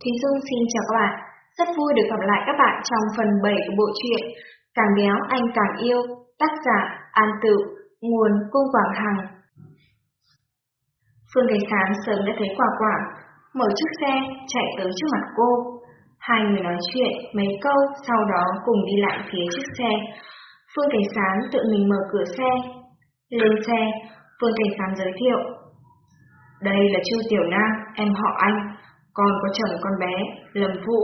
Thúy Dung xin chào các bạn, rất vui được gặp lại các bạn trong phần 7 của bộ truyện Càng béo anh càng yêu, tác giả An Tự, nguồn Cung Quảng Hằng. Phương Cảnh Sán sớm đã thấy quả quả, mở chiếc xe chạy tới trước mặt cô. Hai người nói chuyện mấy câu, sau đó cùng đi lại phía chiếc xe. Phương Cảnh Sán tự mình mở cửa xe. Lên xe, Phương Cảnh Sán giới thiệu. Đây là Chu Tiểu Nam, em họ anh, còn có chồng con bé, Lâm Vũ.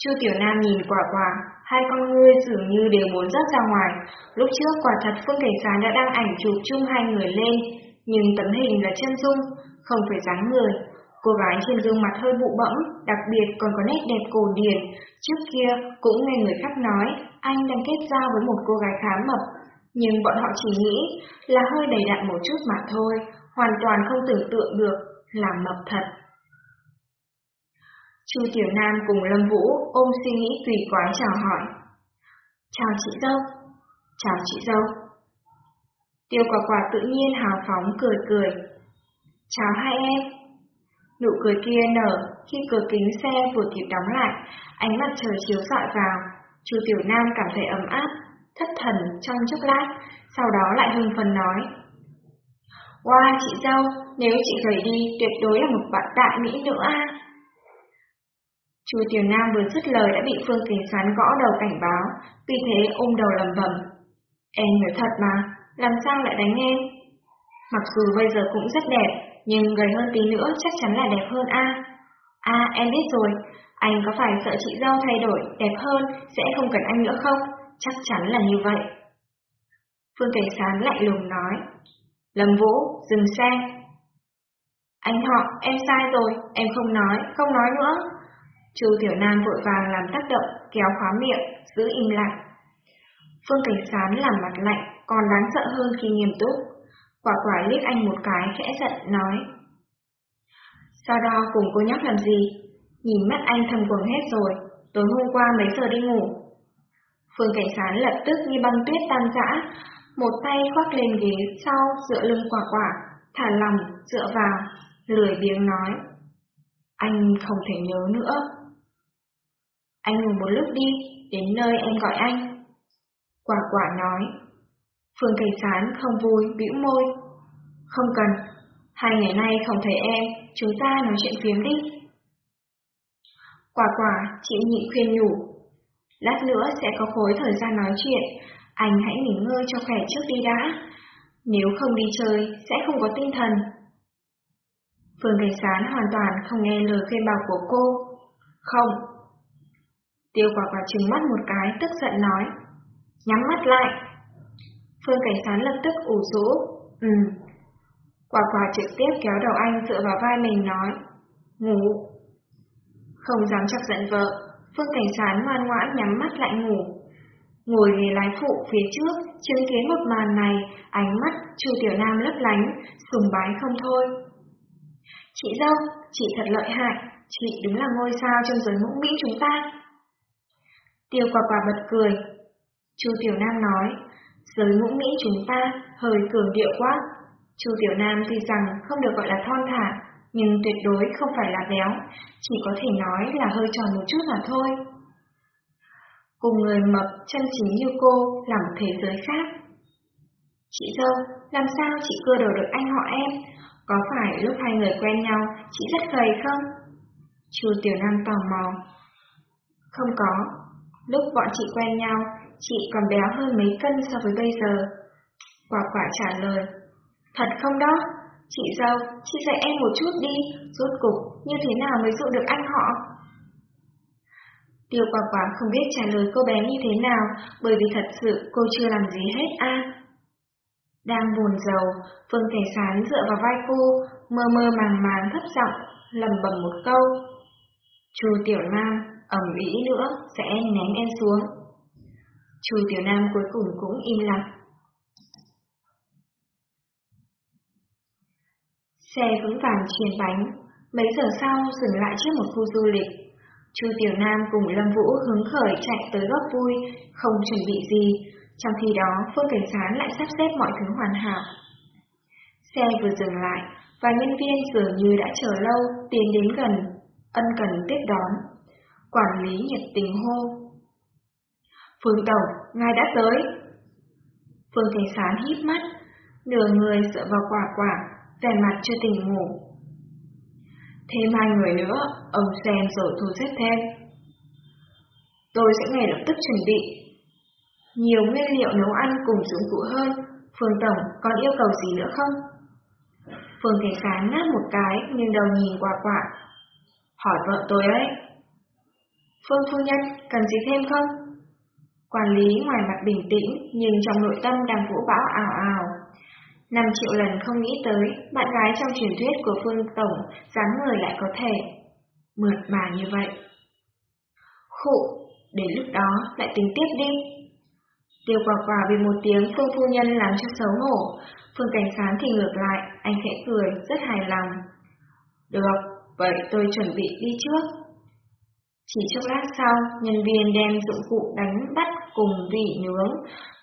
Chu Tiểu Nam nhìn quả quả, hai con ngươi dường như đều muốn rớt ra ngoài. Lúc trước quả thật Phương Cảnh Sán đã đăng ảnh chụp chung hai người lên, nhưng tấm hình là chân dung, không phải dáng người. Cô gái trên gương mặt hơi bụ bẫm, đặc biệt còn có nét đẹp cổ điển. Trước kia cũng nghe người khác nói anh đang kết giao với một cô gái khá mập, nhưng bọn họ chỉ nghĩ là hơi đầy đặn một chút mà thôi, hoàn toàn không tưởng tượng được là mập thật. Chu Tiểu Nam cùng Lâm Vũ ôm suy nghĩ tùy quái chào hỏi. Chào chị dâu. Chào chị dâu. Tiêu quả quả tự nhiên hào phóng cười cười. Chào hai em. Nụ cười kia nở khi cửa kính xe vừa kịp đóng lại, ánh mặt trời chiếu rọi vào. Chu Tiểu Nam cảm thấy ấm áp, thất thần trong chốc lát, sau đó lại hưng phần nói. Wow, chị dâu, nếu chị rời đi, tuyệt đối là một bạn đại mỹ nữa à. Chu Tiểu Nam vừa dứt lời đã bị Phương Kính Sán gõ đầu cảnh báo, vì thế ôm đầu lầm bầm. Em nói thật mà, làm sao lại đánh em? Mặc dù bây giờ cũng rất đẹp, nhưng gầy hơn tí nữa chắc chắn là đẹp hơn a. À. à, em biết rồi, anh có phải sợ chị dâu thay đổi, đẹp hơn, sẽ không cần anh nữa không? Chắc chắn là như vậy. Phương Cảnh Sán lạnh lùng nói. Lâm Vũ, dừng xe. Anh họ, em sai rồi, em không nói, không nói nữa. Chu Tiểu Nam vội vàng làm tác động, kéo khóa miệng, giữ im lặng. Phương Cảnh Sán làm mặt lạnh, còn đáng sợ hơn khi nghiêm túc. Quả quả liếc anh một cái khẽ giận, nói. Sao đo cùng cô nhóc làm gì? Nhìn mắt anh thầm quầng hết rồi, tối hôm qua mấy giờ đi ngủ? Phương Cảnh Sán lập tức như băng tuyết tan rã, một tay khoác lên ghế sau dựa lưng quả quả, thả lòng, dựa vào, lười biếng nói. Anh không thể nhớ nữa. Anh ngủ một lúc đi, đến nơi em gọi anh. Quả quả nói. Phương Cảnh Sán không vui, bĩu môi. Không cần, hai ngày nay không thấy em, chúng ta nói chuyện phiếm đi. Quả quả, chị nhị khuyên nhủ. Lát nữa sẽ có khối thời gian nói chuyện, anh hãy nghỉ ngơi cho khỏe trước đi đã. Nếu không đi chơi, sẽ không có tinh thần. Phương Cảnh Sán hoàn toàn không nghe lời khuyên bảo của cô. Không, Tiêu quả quả trừng mắt một cái, tức giận nói. Nhắm mắt lại. Phương Cảnh Sán lập tức ủ rũ. Ừ. Quả quả trực tiếp kéo đầu anh dựa vào vai mình nói. Ngủ. Không dám chọc giận vợ, Phương Cảnh Sán ngoan ngoãn nhắm mắt lại ngủ. Ngồi ghế lái phụ phía trước, chứng kiến một màn này, ánh mắt Chu Tiểu Nam lấp lánh, sùng bái không thôi. Chị dâu, chị thật lợi hại, chị đúng là ngôi sao trong giới ngũ Mỹ chúng ta. Tiêu quả quả bật cười. Chu Tiểu Nam nói, giới ngũ Mỹ chúng ta hơi cường điệu quá. Chu Tiểu Nam tuy rằng không được gọi là thon thả, nhưng tuyệt đối không phải là béo, chỉ có thể nói là hơi tròn một chút mà thôi. Cùng người mập chân chính như cô là một thế giới khác. Chị dâu, làm sao chị cưa đầu được anh họ em? Có phải lúc hai người quen nhau, chị rất gầy không? Chu Tiểu Nam tò mò. Không có, Lúc bọn chị quen nhau, chị còn béo hơn mấy cân so với bây giờ. Quả quả trả lời, thật không đó? Chị dâu, chị dạy em một chút đi, rốt cục như thế nào mới dụ được anh họ? Tiêu quả quả không biết trả lời cô bé như thế nào, bởi vì thật sự cô chưa làm gì hết a. Đang buồn giàu, Phương Thể Sán dựa vào vai cô, mơ mơ màng màng thấp giọng, lầm bầm một câu. Chu Tiểu Nam, ẩm ý nữa sẽ ném em xuống. Chu Tiểu Nam cuối cùng cũng im lặng. Xe vững vàng chuyển bánh, mấy giờ sau dừng lại trước một khu du lịch. Chu Tiểu Nam cùng Lâm Vũ hứng khởi chạy tới góc vui, không chuẩn bị gì, trong khi đó Phương Cảnh Sán lại sắp xếp mọi thứ hoàn hảo. Xe vừa dừng lại, và nhân viên dường như đã chờ lâu tiến đến gần ân cần tiếp đón. Quản lý nhiệt tình hô. Phương Tổng, ngài đã tới. Phương Thành Sán hít mắt, nửa người dựa vào quả quả, vẻ mặt chưa tỉnh ngủ. Thêm hai người nữa, ông xem rồi thu xếp thêm. Tôi sẽ ngay lập tức chuẩn bị. Nhiều nguyên liệu nấu ăn cùng dụng cụ hơn, Phương Tổng còn yêu cầu gì nữa không? Phương Thành Sán ngáp một cái nhưng đầu nhìn quả quả. Hỏi vợ tôi ấy. Phương Phu Nhân, cần gì thêm không? Quản lý ngoài mặt bình tĩnh nhưng trong nội tâm đang vũ bão ảo ảo. Năm triệu lần không nghĩ tới bạn gái trong truyền thuyết của Phương Tổng dáng người lại có thể mượt mà như vậy. Khụ, đến lúc đó lại tính tiếp đi. Tiêu quả quả vì một tiếng Phương Phu Nhân làm cho xấu hổ, Phương Cảnh Sán thì ngược lại, anh khẽ cười, rất hài lòng. Được, vậy tôi chuẩn bị đi trước. Chỉ chốc lát sau, nhân viên đem dụng cụ đánh bắt cùng vị nướng,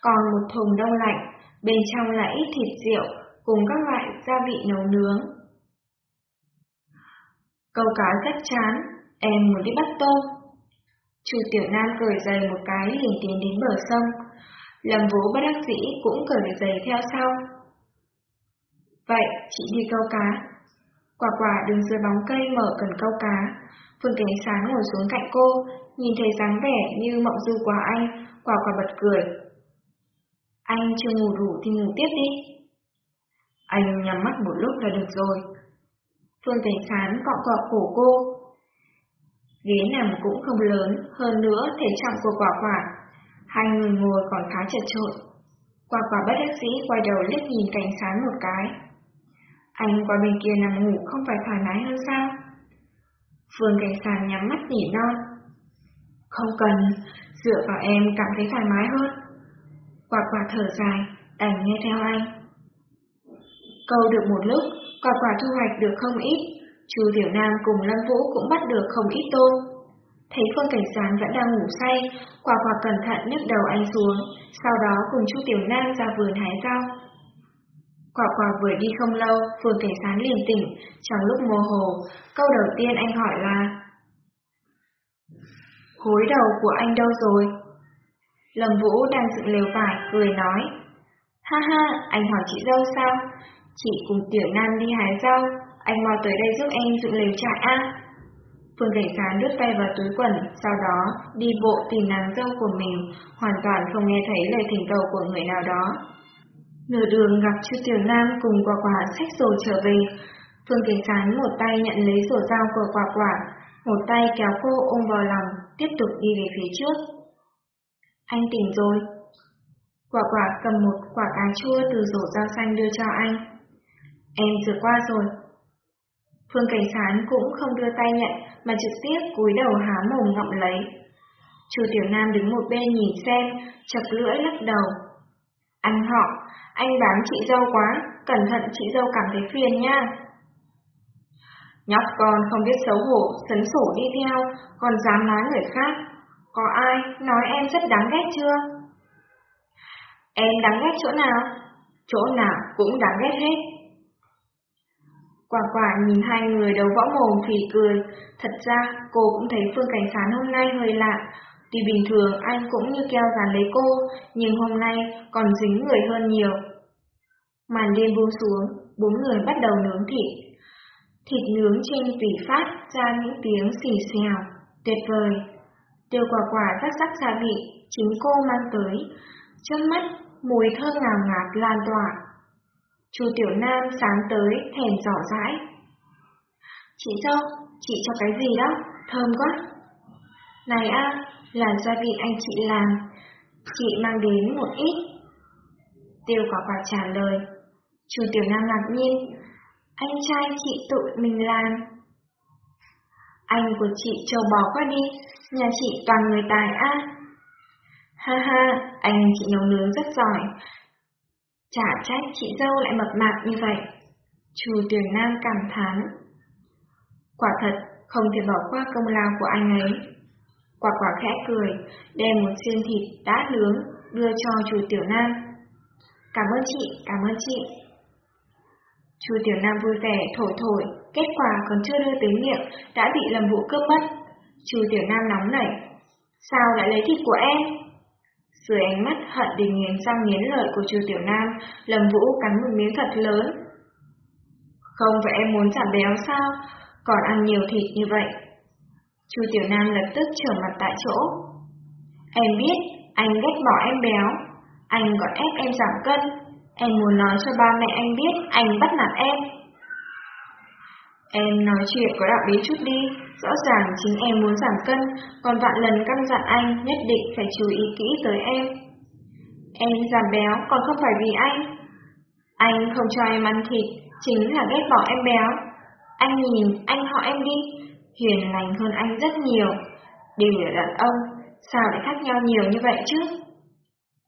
còn một thùng đông lạnh, bên trong là ít thịt rượu cùng các loại gia vị nấu nướng. Câu cá rất chán, em muốn đi bắt tôm. Chu Tiểu Nam cười giày một cái liền tiến đến bờ sông. Lâm Vũ bất đắc dĩ cũng cởi giày theo sau. Vậy, chị đi câu cá. Quả quả đứng dưới bóng cây mở cần câu cá. Phương Cảnh Sáng ngồi xuống cạnh cô, nhìn thấy dáng vẻ như mộng du của anh, quả quả bật cười. Anh chưa ngủ đủ thì ngủ tiếp đi. Anh nhắm mắt một lúc là được rồi. Phương Cảnh Sán cọ cọ cổ cô. Ghế nằm cũng không lớn, hơn nữa thể trọng của quả quả. Hai người ngồi còn khá chật trội. Quả quả bất đắc dĩ quay đầu liếc nhìn Cảnh Sán một cái. Anh qua bên kia nằm ngủ không phải thoải mái hơn sao? Phương Cảnh Sán nhắm mắt nhỉ non. Không cần, dựa vào em cảm thấy thoải mái hơn. Quả quả thở dài, đành nghe theo anh. Câu được một lúc, quả quả thu hoạch được không ít. Chu Tiểu Nam cùng Lâm Vũ cũng bắt được không ít tôm. Thấy Phương Cảnh Sán vẫn đang ngủ say, quả quả cẩn thận nhấc đầu anh xuống, sau đó cùng Chu Tiểu Nam ra vườn hái rau. Quả quả vừa đi không lâu, Phương Cảnh Sán liền tỉnh, trong lúc mơ hồ, câu đầu tiên anh hỏi là Hối đầu của anh đâu rồi? Lâm Vũ đang dựng lều vải, cười nói. Ha ha, anh hỏi chị dâu sao? Chị cùng Tiểu Nam đi hái rau, anh mau tới đây giúp em dựng lều trại a. Phương Cảnh Sán đút tay vào túi quần, sau đó đi bộ tìm nàng dâu của mình, hoàn toàn không nghe thấy lời thỉnh cầu của người nào đó. Nửa đường gặp Chu Tiểu Nam cùng quả quả sách rồi trở về, Phương Cảnh Sán một tay nhận lấy rổ dao của quả quả, một tay kéo cô ôm vào lòng, tiếp tục đi về phía trước. Anh tỉnh rồi. Quả quả cầm một quả cà chua từ rổ dao xanh đưa cho anh. Em rửa qua rồi. Phương Cảnh Sán cũng không đưa tay nhận mà trực tiếp cúi đầu há mồm ngậm lấy. Chu Tiểu Nam đứng một bên nhìn xem, chập lưỡi lắc đầu. Anh họ, anh bám chị dâu quá, cẩn thận chị dâu cảm thấy phiền nha. Nhóc con không biết xấu hổ, sấn sổ đi theo, còn dám nói người khác. Có ai nói em rất đáng ghét chưa? Em đáng ghét chỗ nào? Chỗ nào cũng đáng ghét hết. Quả quả nhìn hai người đầu võ mồm phì cười, thật ra cô cũng thấy Phương Cảnh Sán hôm nay hơi lạ. Tuy bình thường anh cũng như keo dàn lấy cô, nhưng hôm nay còn dính người hơn nhiều. Màn đêm buông xuống, bốn người bắt đầu nướng thịt. Thịt nướng trên tủy phát ra những tiếng xì xèo, tuyệt vời. Tiêu quả quả rắc rắc gia vị, chính cô mang tới. Trước mắt, mùi thơm ngào ngạt lan tỏa. Chu Tiểu Nam sáng tới thèm rõ rãi. Chị dâu, chị cho cái gì đó, thơm quá. Này a, là gia vị anh chị làm, chị mang đến một ít. Tiêu quả quả trả lời. Chu Tiểu Nam ngạc nhiên, anh trai chị tự mình làm. Anh của chị trâu bò quá đi, nhà chị toàn người tài á. Ha ha, anh chị nấu nướng rất giỏi. Chả trách chị dâu lại mập mạp như vậy. Chu tiểu Nam cảm thán. Quả thật, không thể bỏ qua công lao của anh ấy. Quả quả khẽ cười, đem một xiên thịt đã nướng, đưa cho chú Tiểu Nam. Cảm ơn chị, cảm ơn chị. Chú Tiểu Nam vui vẻ thổi thổi, kết quả còn chưa đưa tới miệng, đã bị lầm Vũ cướp mất. Chú Tiểu Nam nóng nảy. Sao lại lấy thịt của em? Dưới ánh mắt hận đình nghiến răng nghiến lợi của chú Tiểu Nam, lầm Vũ cắn một miếng thật lớn. Không phải em muốn giảm béo sao? Còn ăn nhiều thịt như vậy. Chu Tiểu Nam lập tức trở mặt tại chỗ. Em biết, anh ghét bỏ em béo. Anh còn ép em giảm cân. Em muốn nói cho ba mẹ anh biết anh bắt nạt em. Em nói chuyện có đạo lý chút đi, rõ ràng chính em muốn giảm cân, còn vạn lần căn dặn anh nhất định phải chú ý kỹ tới em. Em giảm béo còn không phải vì anh. Anh không cho em ăn thịt, chính là ghét bỏ em béo. Anh nhìn, anh họ em đi, hiền lành hơn anh rất nhiều. Đều là đàn ông, sao lại khác nhau nhiều như vậy chứ?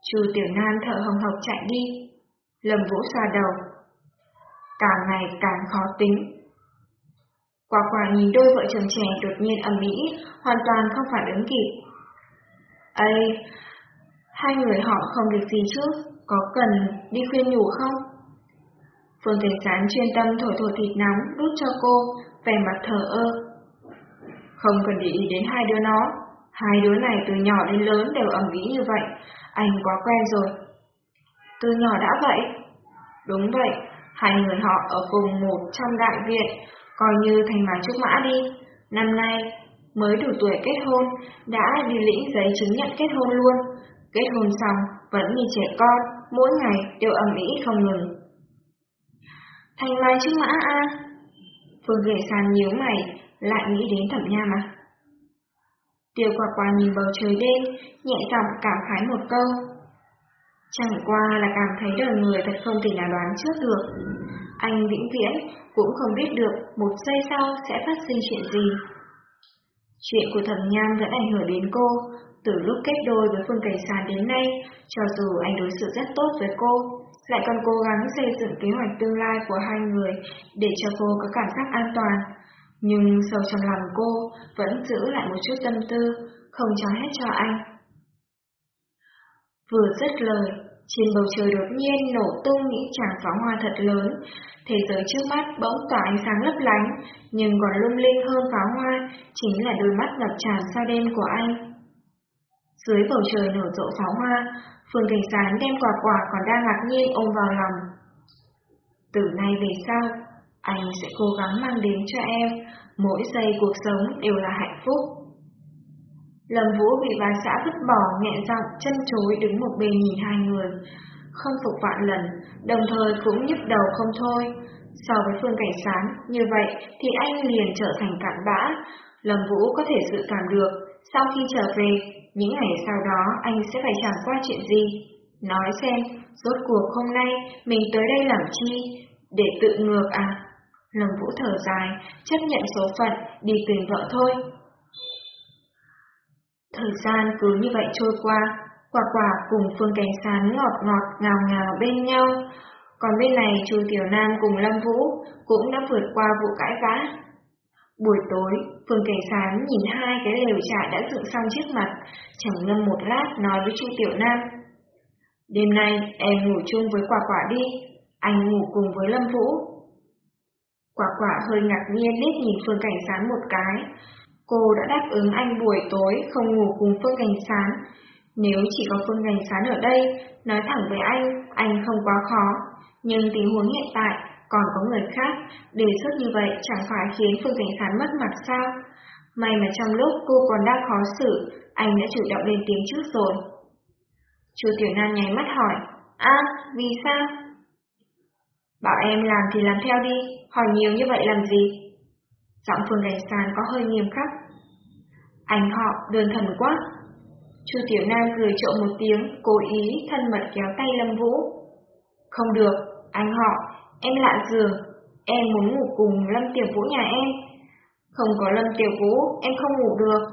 Chu Tiểu Nam thở hồng hộc chạy đi. Lâm Vũ xoa đầu. Càng ngày càng khó tính. Quả quả nhìn đôi vợ chồng trẻ đột nhiên ầm ĩ, hoàn toàn không phản ứng kịp. Ây, hai người họ không được gì chứ, có cần đi khuyên nhủ không? Phương Thế Sán chuyên tâm thổi thổi thịt nóng đút cho cô, vẻ mặt thờ ơ. Không cần để ý đến hai đứa nó, hai đứa này từ nhỏ đến lớn đều ẩm ý như vậy, anh quá quen rồi. Từ nhỏ đã vậy? Đúng vậy, hai người họ ở cùng một trong đại viện, coi như thành mà trúc mã đi. Năm nay, mới đủ tuổi kết hôn, đã đi lĩnh giấy chứng nhận kết hôn luôn. Kết hôn xong, vẫn như trẻ con, mỗi ngày đều ẩm ý không ngừng. Thành mai trúc mã A. Phương Nghệ Sàn nhíu mày, lại nghĩ đến thẩm nha mà. Tiêu quả quả nhìn bầu trời đêm, nhẹ giọng cảm khái một câu. Chẳng qua là cảm thấy đời người thật không thể nào đoán trước được. Anh vĩnh viễn cũng không biết được một giây sau sẽ phát sinh chuyện gì. Chuyện của thẩm nham vẫn ảnh hưởng đến cô, từ lúc kết đôi với Phương Cảnh Sàn đến nay, cho dù anh đối xử rất tốt với cô, lại còn cố gắng xây dựng kế hoạch tương lai của hai người để cho cô có cảm giác an toàn. Nhưng sâu trong lòng cô vẫn giữ lại một chút tâm tư, không cho hết cho anh. Vừa dứt lời, trên bầu trời đột nhiên nổ tung những tràng pháo hoa thật lớn, thế giới trước mắt bỗng tỏa ánh sáng lấp lánh, nhưng còn lung linh hơn pháo hoa chính là đôi mắt ngập tràn sao đen của anh. Dưới bầu trời nở rộ pháo hoa, Phương Cảnh Sán đem quả quả còn đang ngạc nhiên ôm vào lòng. Từ nay về sau, anh sẽ cố gắng mang đến cho em mỗi giây cuộc sống đều là hạnh phúc. Lâm Vũ bị bà xã vứt bỏ nhẹ giọng chân chối đứng một bên nhìn hai người, không phục vạn lần, đồng thời cũng nhức đầu không thôi. So với Phương Cảnh sáng như vậy thì anh liền trở thành cạn bã. Lâm Vũ có thể dự cảm được, sau khi trở về, những ngày sau đó anh sẽ phải trải qua chuyện gì? Nói xem, rốt cuộc hôm nay mình tới đây làm chi? Để tự ngược à? Lâm Vũ thở dài, chấp nhận số phận, đi tìm vợ thôi. Thời gian cứ như vậy trôi qua, quả quả cùng Phương Cảnh Sán ngọt ngọt ngào ngào bên nhau. Còn bên này chú Tiểu Nam cùng Lâm Vũ cũng đã vượt qua vụ cãi vã. Buổi tối, Phương Cảnh Sán nhìn hai cái lều trại đã dựng xong trước mặt, chẳng ngâm một lát nói với Chu Tiểu Nam. Đêm nay em ngủ chung với quả quả đi, anh ngủ cùng với Lâm Vũ. Quả quả hơi ngạc nhiên liếc nhìn Phương Cảnh Sán một cái. Cô đã đáp ứng anh buổi tối không ngủ cùng Phương Cảnh Sán. Nếu chỉ có Phương Cảnh Sán ở đây, nói thẳng với anh, anh không quá khó. Nhưng tình huống hiện tại, còn có người khác, đề xuất như vậy chẳng phải khiến Phương Cảnh Sán mất mặt sao? May mà trong lúc cô còn đang khó xử, anh đã chủ động lên tiếng trước rồi. Chu Tiểu Nam nháy mắt hỏi, À, vì sao? Bảo em làm thì làm theo đi, hỏi nhiều như vậy làm gì? Giọng Phương Cảnh Sàn có hơi nghiêm khắc. Anh họ đơn thần quá. Chu Tiểu Nam cười trộm một tiếng, cố ý thân mật kéo tay Lâm Vũ. Không được, anh họ, Em lạ giường, em muốn ngủ cùng Lâm Tiểu Vũ nhà em. Không có Lâm Tiểu Vũ, em không ngủ được.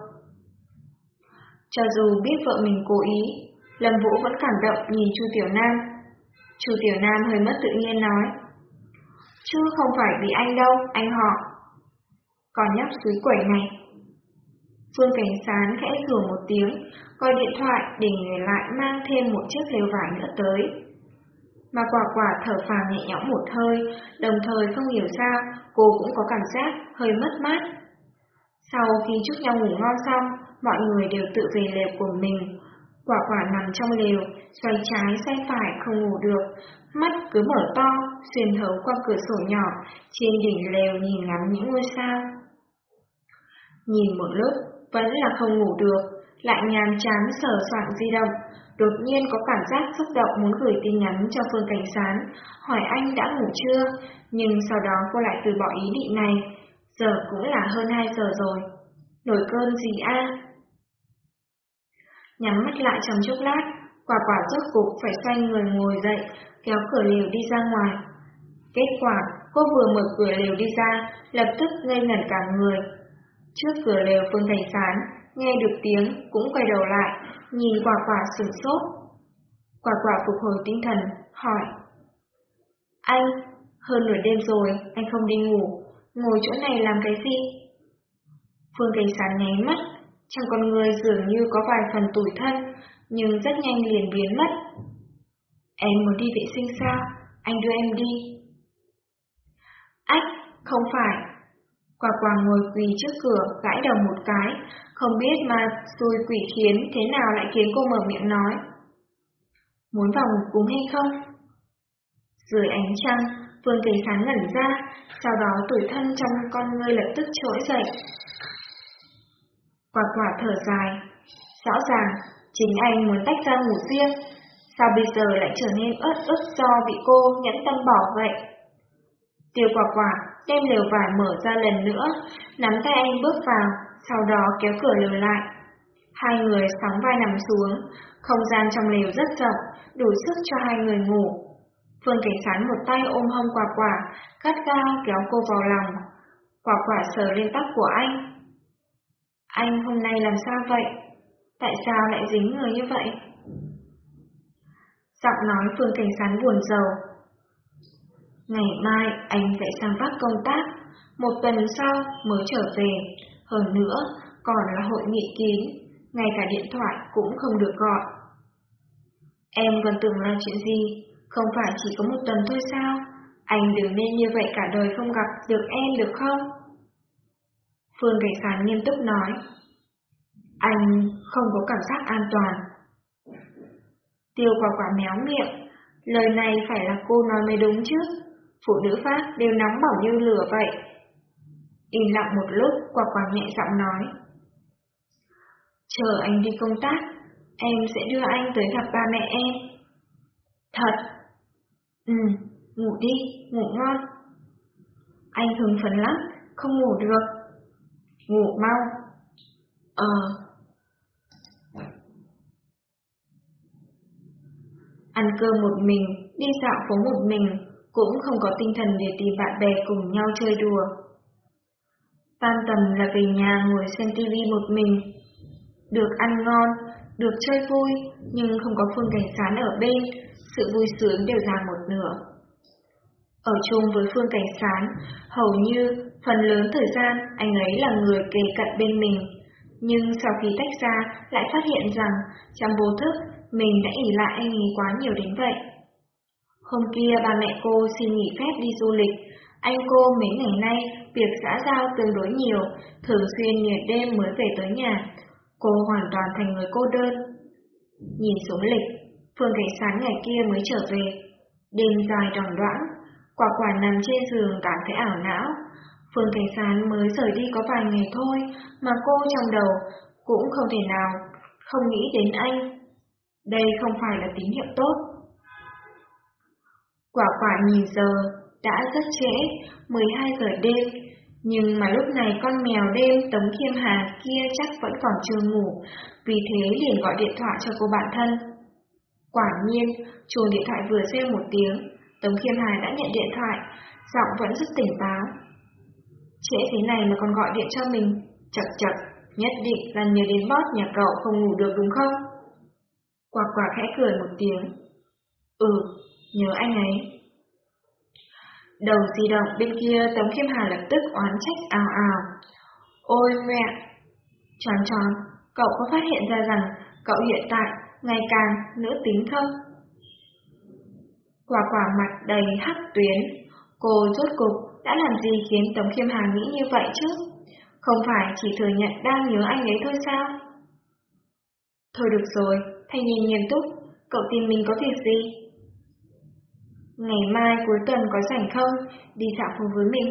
Cho dù biết vợ mình cố ý, Lâm Vũ vẫn cảm động nhìn Chu Tiểu Nam. Chu Tiểu Nam hơi mất tự nhiên nói. Chứ không phải vì anh đâu, anh họ. Còn nhóc dưới quẩy này. Phương Cảnh Sán khẽ rủa một tiếng, coi điện thoại để người lại mang thêm một chiếc lều vải nữa tới. Mà quả quả thở phào nhẹ nhõm một hơi, đồng thời không hiểu sao cô cũng có cảm giác hơi mất mát. Sau khi chúc nhau ngủ ngon xong, mọi người đều tự về lều của mình. Quả quả nằm trong lều, xoay trái xoay phải không ngủ được, mắt cứ mở to, xuyên thấu qua cửa sổ nhỏ, trên đỉnh lều nhìn ngắm những ngôi sao. Nhìn một lúc, vẫn là không ngủ được, lại nhàn chán sờ soạn di động, đột nhiên có cảm giác xúc động muốn gửi tin nhắn cho Phương Cảnh Sán, hỏi anh đã ngủ chưa, nhưng sau đó cô lại từ bỏ ý định này, giờ cũng là hơn 2 giờ rồi. Nổi cơn gì a? Nhắm mắt lại trong chốc lát, quả quả rốt cục phải xoay người ngồi dậy, kéo cửa lều đi ra ngoài. Kết quả, cô vừa mở cửa lều đi ra, lập tức ngây ngẩn cả người. Trước cửa lều Phương Thành Sán, nghe được tiếng cũng quay đầu lại, nhìn quả quả sửng sốt. Quả quả phục hồi tinh thần, hỏi. Anh, hơn nửa đêm rồi, anh không đi ngủ, ngồi chỗ này làm cái gì? Phương Cảnh Sán nháy mắt, trong con người dường như có vài phần tủi thân, nhưng rất nhanh liền biến mất. Em muốn đi vệ sinh sao? Anh đưa em đi. Ách, không phải. Quả quả ngồi quỳ trước cửa, gãi đầu một cái, không biết mà xui quỷ khiến thế nào lại khiến cô mở miệng nói. Muốn vào ngủ cúng hay không? Dưới ánh trăng, Phương Kỳ sáng ngẩn ra, sau đó tuổi thân trong con ngươi lập tức trỗi dậy. Quả quả thở dài, rõ ràng, chính anh muốn tách ra ngủ riêng, sao bây giờ lại trở nên ớt ức do bị cô nhẫn tâm bỏ vậy? Tiêu quả quả đem lều vải mở ra lần nữa, nắm tay anh bước vào, sau đó kéo cửa lều lại. Hai người sóng vai nằm xuống, không gian trong lều rất rộng, đủ sức cho hai người ngủ. Phương Cảnh Sán một tay ôm hông quả quả, cắt cao kéo cô vào lòng. Quả quả sờ lên tóc của anh. Anh hôm nay làm sao vậy? Tại sao lại dính người như vậy? Giọng nói Phương Cảnh Sán buồn rầu. Ngày mai anh sẽ sang Bắc công tác, một tuần sau mới trở về. Hơn nữa, còn là hội nghị kín, ngay cả điện thoại cũng không được gọi. Em còn tưởng là chuyện gì, không phải chỉ có một tuần thôi sao? Anh đừng nên như vậy cả đời không gặp được em được không? Phương Cảnh Khán nghiêm túc nói. Anh không có cảm giác an toàn. Tiêu quả quả méo miệng, lời này phải là cô nói mới đúng chứ. Phụ nữ Pháp đều nóng bỏng như lửa vậy, Im lặng một lúc, quả quả nhẹ giọng nói. Chờ anh đi công tác, em sẽ đưa anh tới gặp ba mẹ em. Thật? Ừ, ngủ đi, ngủ ngon. Anh hứng phấn lắm, không ngủ được. Ngủ mau. Ờ. Ăn cơm một mình, đi dạo phố một mình, cũng không có tinh thần để tìm bạn bè cùng nhau chơi đùa. Tan tầm là về nhà ngồi xem tivi một mình. Được ăn ngon, được chơi vui, nhưng không có phương cảnh sán ở bên, sự vui sướng đều giảm một nửa. Ở chung với Phương Cảnh Sán, hầu như phần lớn thời gian anh ấy là người kề cận bên mình. Nhưng sau khi tách ra, lại phát hiện rằng trong vô thức mình đã ỉ lại anh ấy quá nhiều đến vậy. Hôm kia ba mẹ cô xin nghỉ phép đi du lịch, anh cô mấy ngày nay việc xã giao tương đối nhiều, thường xuyên nhiều đêm mới về tới nhà. Cô hoàn toàn thành người cô đơn. Nhìn xuống lịch, Phương Cảnh sáng ngày kia mới trở về. Đêm dài đòn đoãn, quả quả nằm trên giường cảm thấy ảo não. Phương Cảnh Sán mới rời đi có vài ngày thôi, mà cô trong đầu cũng không thể nào không nghĩ đến anh. Đây không phải là tín hiệu tốt. Quả quả nhìn giờ, đã rất trễ, 12 giờ đêm, nhưng mà lúc này con mèo đêm Tống Khiêm Hà kia chắc vẫn còn chưa ngủ, vì thế liền gọi điện thoại cho cô bạn thân. Quả nhiên, chuồng điện thoại vừa reo một tiếng, Tống Khiêm Hà đã nhận điện thoại, giọng vẫn rất tỉnh táo. Trễ thế này mà còn gọi điện cho mình, chật chật, nhất định là nhớ đến boss nhà cậu không ngủ được đúng không? Quả quả khẽ cười một tiếng. Ừ, nhớ anh ấy. Đầu di động bên kia Tống Khiêm Hà lập tức oán trách ào ào. Ôi mẹ! Tròn tròn, cậu có phát hiện ra rằng cậu hiện tại ngày càng nữ tính không? Quả quả mặt đầy hắc tuyến. Cô rốt cục đã làm gì khiến Tống Khiêm Hà nghĩ như vậy chứ? Không phải chỉ thừa nhận đang nhớ anh ấy thôi sao? Thôi được rồi, thanh nhìn nghiêm túc, cậu tìm mình có việc gì? Ngày mai cuối tuần có rảnh không? Đi dạo phố với mình.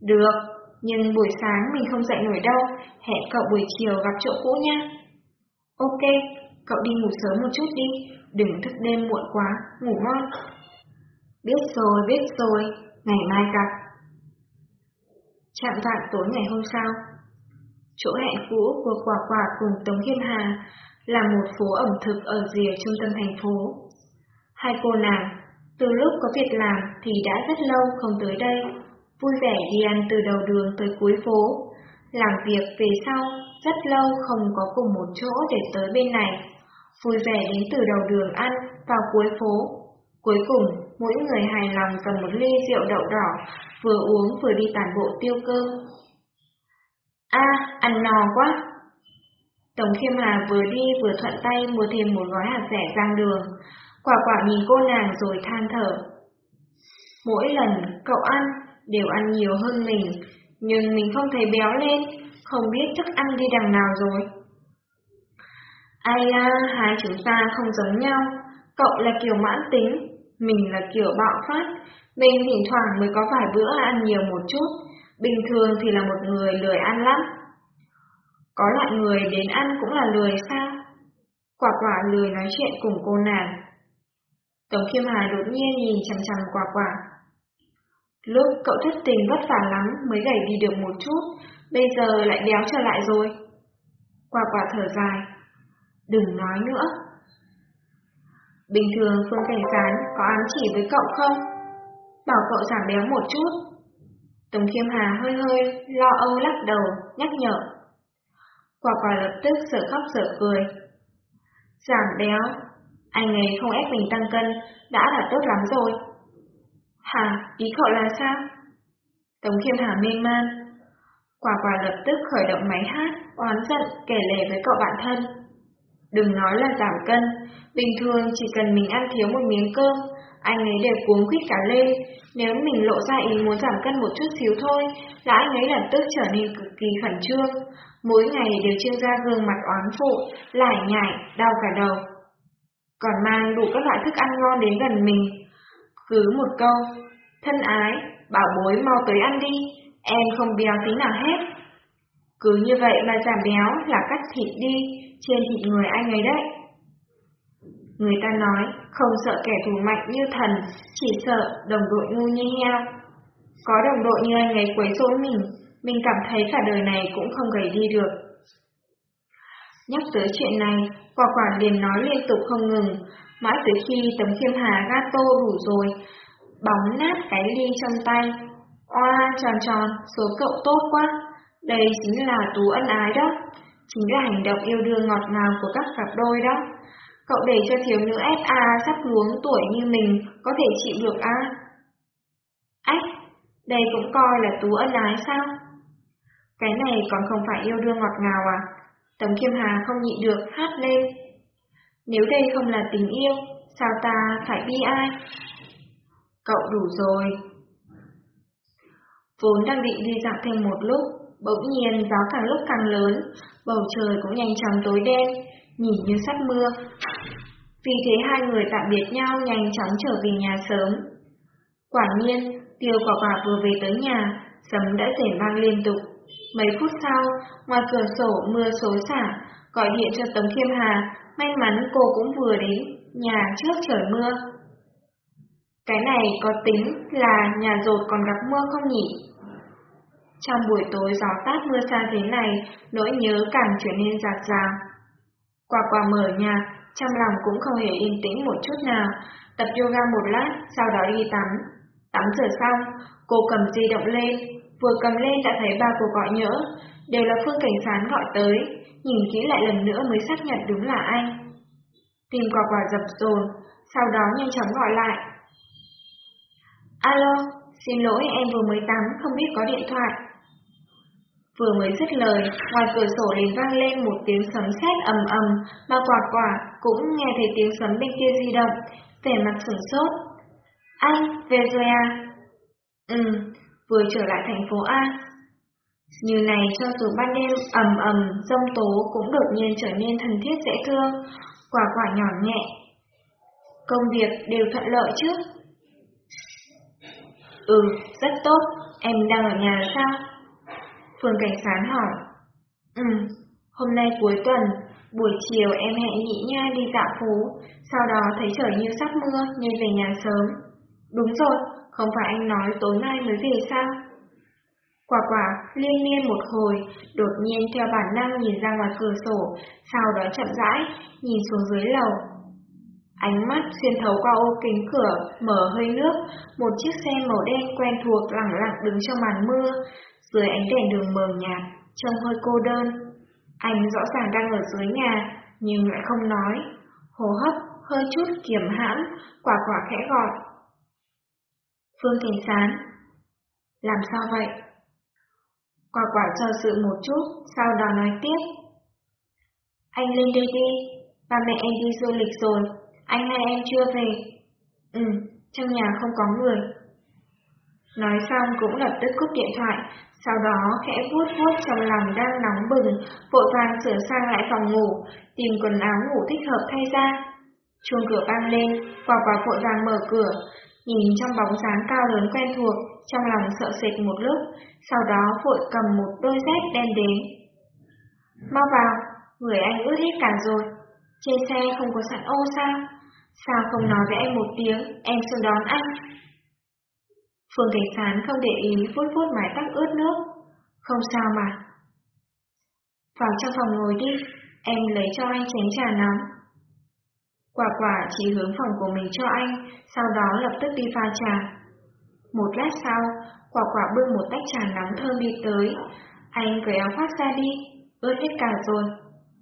Được, nhưng buổi sáng mình không dậy nổi đâu, hẹn cậu buổi chiều gặp chỗ cũ nha. Ok, cậu đi ngủ sớm một chút đi, đừng thức đêm muộn quá, ngủ ngon. Biết rồi, biết rồi, ngày mai gặp. Chạm vạn tối ngày hôm sau, chỗ hẹn cũ của Quả Quả cùng Tống Hiên Hà là một phố ẩm thực ở rìa trung tâm thành phố. Hai cô nàng, từ lúc có việc làm thì đã rất lâu không tới đây, vui vẻ đi ăn từ đầu đường tới cuối phố, làm việc về sau rất lâu không có cùng một chỗ để tới bên này, vui vẻ đến từ đầu đường ăn vào cuối phố. Cuối cùng, mỗi người hài lòng cầm một ly rượu đậu đỏ, vừa uống vừa đi tản bộ tiêu cơm. A, ăn no quá! Tổng Khiêm Hà vừa đi vừa thuận tay mua thêm một gói hạt rẻ rang đường. Quả quả nhìn cô nàng rồi than thở. Mỗi lần cậu ăn đều ăn nhiều hơn mình, nhưng mình không thấy béo lên, không biết thức ăn đi đằng nào rồi. Ai à, hai chúng ta không giống nhau, cậu là kiểu mãn tính, mình là kiểu bạo phát, mình thỉnh thoảng mới có vài bữa ăn nhiều một chút, bình thường thì là một người lười ăn lắm. Có loại người đến ăn cũng là lười sao? Quả quả lười nói chuyện cùng cô nàng. Tổng khiêm hà đột nhiên nhìn chằm chằm quả quả. Lúc cậu thất tình vất vả lắm mới gầy đi được một chút, bây giờ lại béo trở lại rồi. Quả quả thở dài. Đừng nói nữa. Bình thường Phương Cảnh Sán có ám chỉ với cậu không? Bảo cậu giảm béo một chút. Tống Khiêm Hà hơi hơi, lo âu lắc đầu, nhắc nhở. Quả quả lập tức sợ khóc sợ cười. Giảm béo, anh ấy không ép mình tăng cân, đã là tốt lắm rồi. Hả, ý cậu là sao? Tống Khiêm Hà mê man. Quả quả lập tức khởi động máy hát, oán giận, kể lể với cậu bạn thân. Đừng nói là giảm cân, bình thường chỉ cần mình ăn thiếu một miếng cơm, anh ấy đều cuống quýt cả lên. Nếu mình lộ ra ý muốn giảm cân một chút xíu thôi, là anh ấy lập tức trở nên cực kỳ khẩn trương. Mỗi ngày đều trưng ra gương mặt oán phụ, lải nhải, đau cả đầu. Còn mang đủ các loại thức ăn ngon đến gần mình. Cứ một câu, thân ái, bảo bối mau tới ăn đi, em không béo tí nào hết. Cứ như vậy mà giảm béo là cắt thịt đi, trên thịt người anh ấy đấy. Người ta nói, không sợ kẻ thù mạnh như thần, chỉ sợ đồng đội ngu như heo. Có đồng đội như anh ấy quấy rối mình, mình cảm thấy cả đời này cũng không gầy đi được. Nhắc tới chuyện này, quả quả liền nói liên tục không ngừng, mãi tới khi tấm khiêm hà gato đủ rồi, bóng nát cái ly trong tay. Oa tròn tròn, số cậu tốt quá, đây chính là tú ân ái đó, chính là hành động yêu đương ngọt ngào của các cặp đôi đó. Cậu để cho thiếu nữ SA sắp luống tuổi như mình có thể chịu được à? Ách, đây cũng coi là tú ân ái sao? Cái này còn không phải yêu đương ngọt ngào à? Tống Kiêm Hà không nhịn được hát lên. Nếu đây không là tình yêu, sao ta phải bi ai? Cậu đủ rồi. Vốn đang định đi dạo thêm một lúc, bỗng nhiên gió càng lúc càng lớn, bầu trời cũng nhanh chóng tối đen, nhìn như sắp mưa. Vì thế hai người tạm biệt nhau nhanh chóng trở về nhà sớm. Quả nhiên, tiêu quả quả vừa về tới nhà, sấm đã rể vang liên tục. Mấy phút sau, ngoài cửa sổ mưa xối xả, gọi điện cho Tống Khiêm Hà, may mắn cô cũng vừa đến nhà trước trời mưa. Cái này có tính là nhà rột còn gặp mưa không nhỉ? Trong buổi tối gió tát mưa xa thế này, nỗi nhớ càng trở nên giạt dào. Quả quả mở nhà, trong lòng cũng không hề yên tĩnh một chút nào, tập yoga một lát, sau đó đi tắm. Tắm rửa xong, cô cầm di động lên, vừa cầm lên đã thấy ba cuộc gọi nhỡ, đều là Phương Cảnh Sán gọi tới, nhìn kỹ lại lần nữa mới xác nhận đúng là anh. Tìm quả quả dập dồn, sau đó nhanh chóng gọi lại. Alo, xin lỗi em vừa mới tắm, không biết có điện thoại. Vừa mới dứt lời, ngoài cửa sổ liền vang lên một tiếng sấm sét ầm ầm, mà quả quả cũng nghe thấy tiếng sấm bên kia di động, vẻ mặt sửng sốt. Anh, về rồi à? Ừ, vừa trở lại thành phố A. Như này cho dù ban đêm ầm ầm rông tố cũng đột nhiên trở nên thân thiết dễ thương, quả quả nhỏ nhẹ. Công việc đều thuận lợi chứ? Ừ, rất tốt, em đang ở nhà sao? Phương Cảnh Sán hỏi. Ừ, hôm nay cuối tuần, buổi chiều em hẹn nhị nha đi dạo phố, sau đó thấy trời như sắp mưa nên về nhà sớm. Đúng rồi, không phải anh nói tối nay mới về sao? Quả quả liên miên một hồi, đột nhiên theo bản năng nhìn ra ngoài cửa sổ, sau đó chậm rãi, nhìn xuống dưới lầu. Ánh mắt xuyên thấu qua ô kính cửa, mở hơi nước, một chiếc xe màu đen quen thuộc lẳng lặng đứng trong màn mưa, dưới ánh đèn đường mờ nhạt, trông hơi cô đơn. Anh rõ ràng đang ở dưới nhà, nhưng lại không nói. Hồ hấp hơi chút kiềm hãm, quả quả khẽ gọi. Phương Thành Sán. Làm sao vậy? Quả quả chờ sự một chút, sau đó nói tiếp. Anh lên đây đi, ba mẹ em đi du lịch rồi, anh hai em chưa về. Ừ, trong nhà không có người. Nói xong cũng lập tức cúp điện thoại, sau đó khẽ vuốt vuốt trong lòng đang nóng bừng, vội vàng sửa sang lại phòng ngủ, tìm quần áo ngủ thích hợp thay ra. Chuông cửa vang lên, quả quả vội vàng mở cửa, nhìn trong bóng dáng cao lớn quen thuộc, trong lòng sợ sệt một lúc, sau đó vội cầm một đôi dép đem đến. Mau vào, người anh ướt hết cả rồi. Trên xe không có sẵn ô sao? Sao không nói với anh một tiếng, em xuống đón anh? Phương Cảnh Sán không để ý vuốt vuốt mái tóc ướt nước. Không sao mà. Vào trong phòng ngồi đi, em lấy cho anh chén trà nóng. Quả quả chỉ hướng phòng của mình cho anh, sau đó lập tức đi pha trà. Một lát sau, quả quả bưng một tách trà nóng thơm đi tới. Anh cởi áo khoác ra đi, ướt hết cả rồi.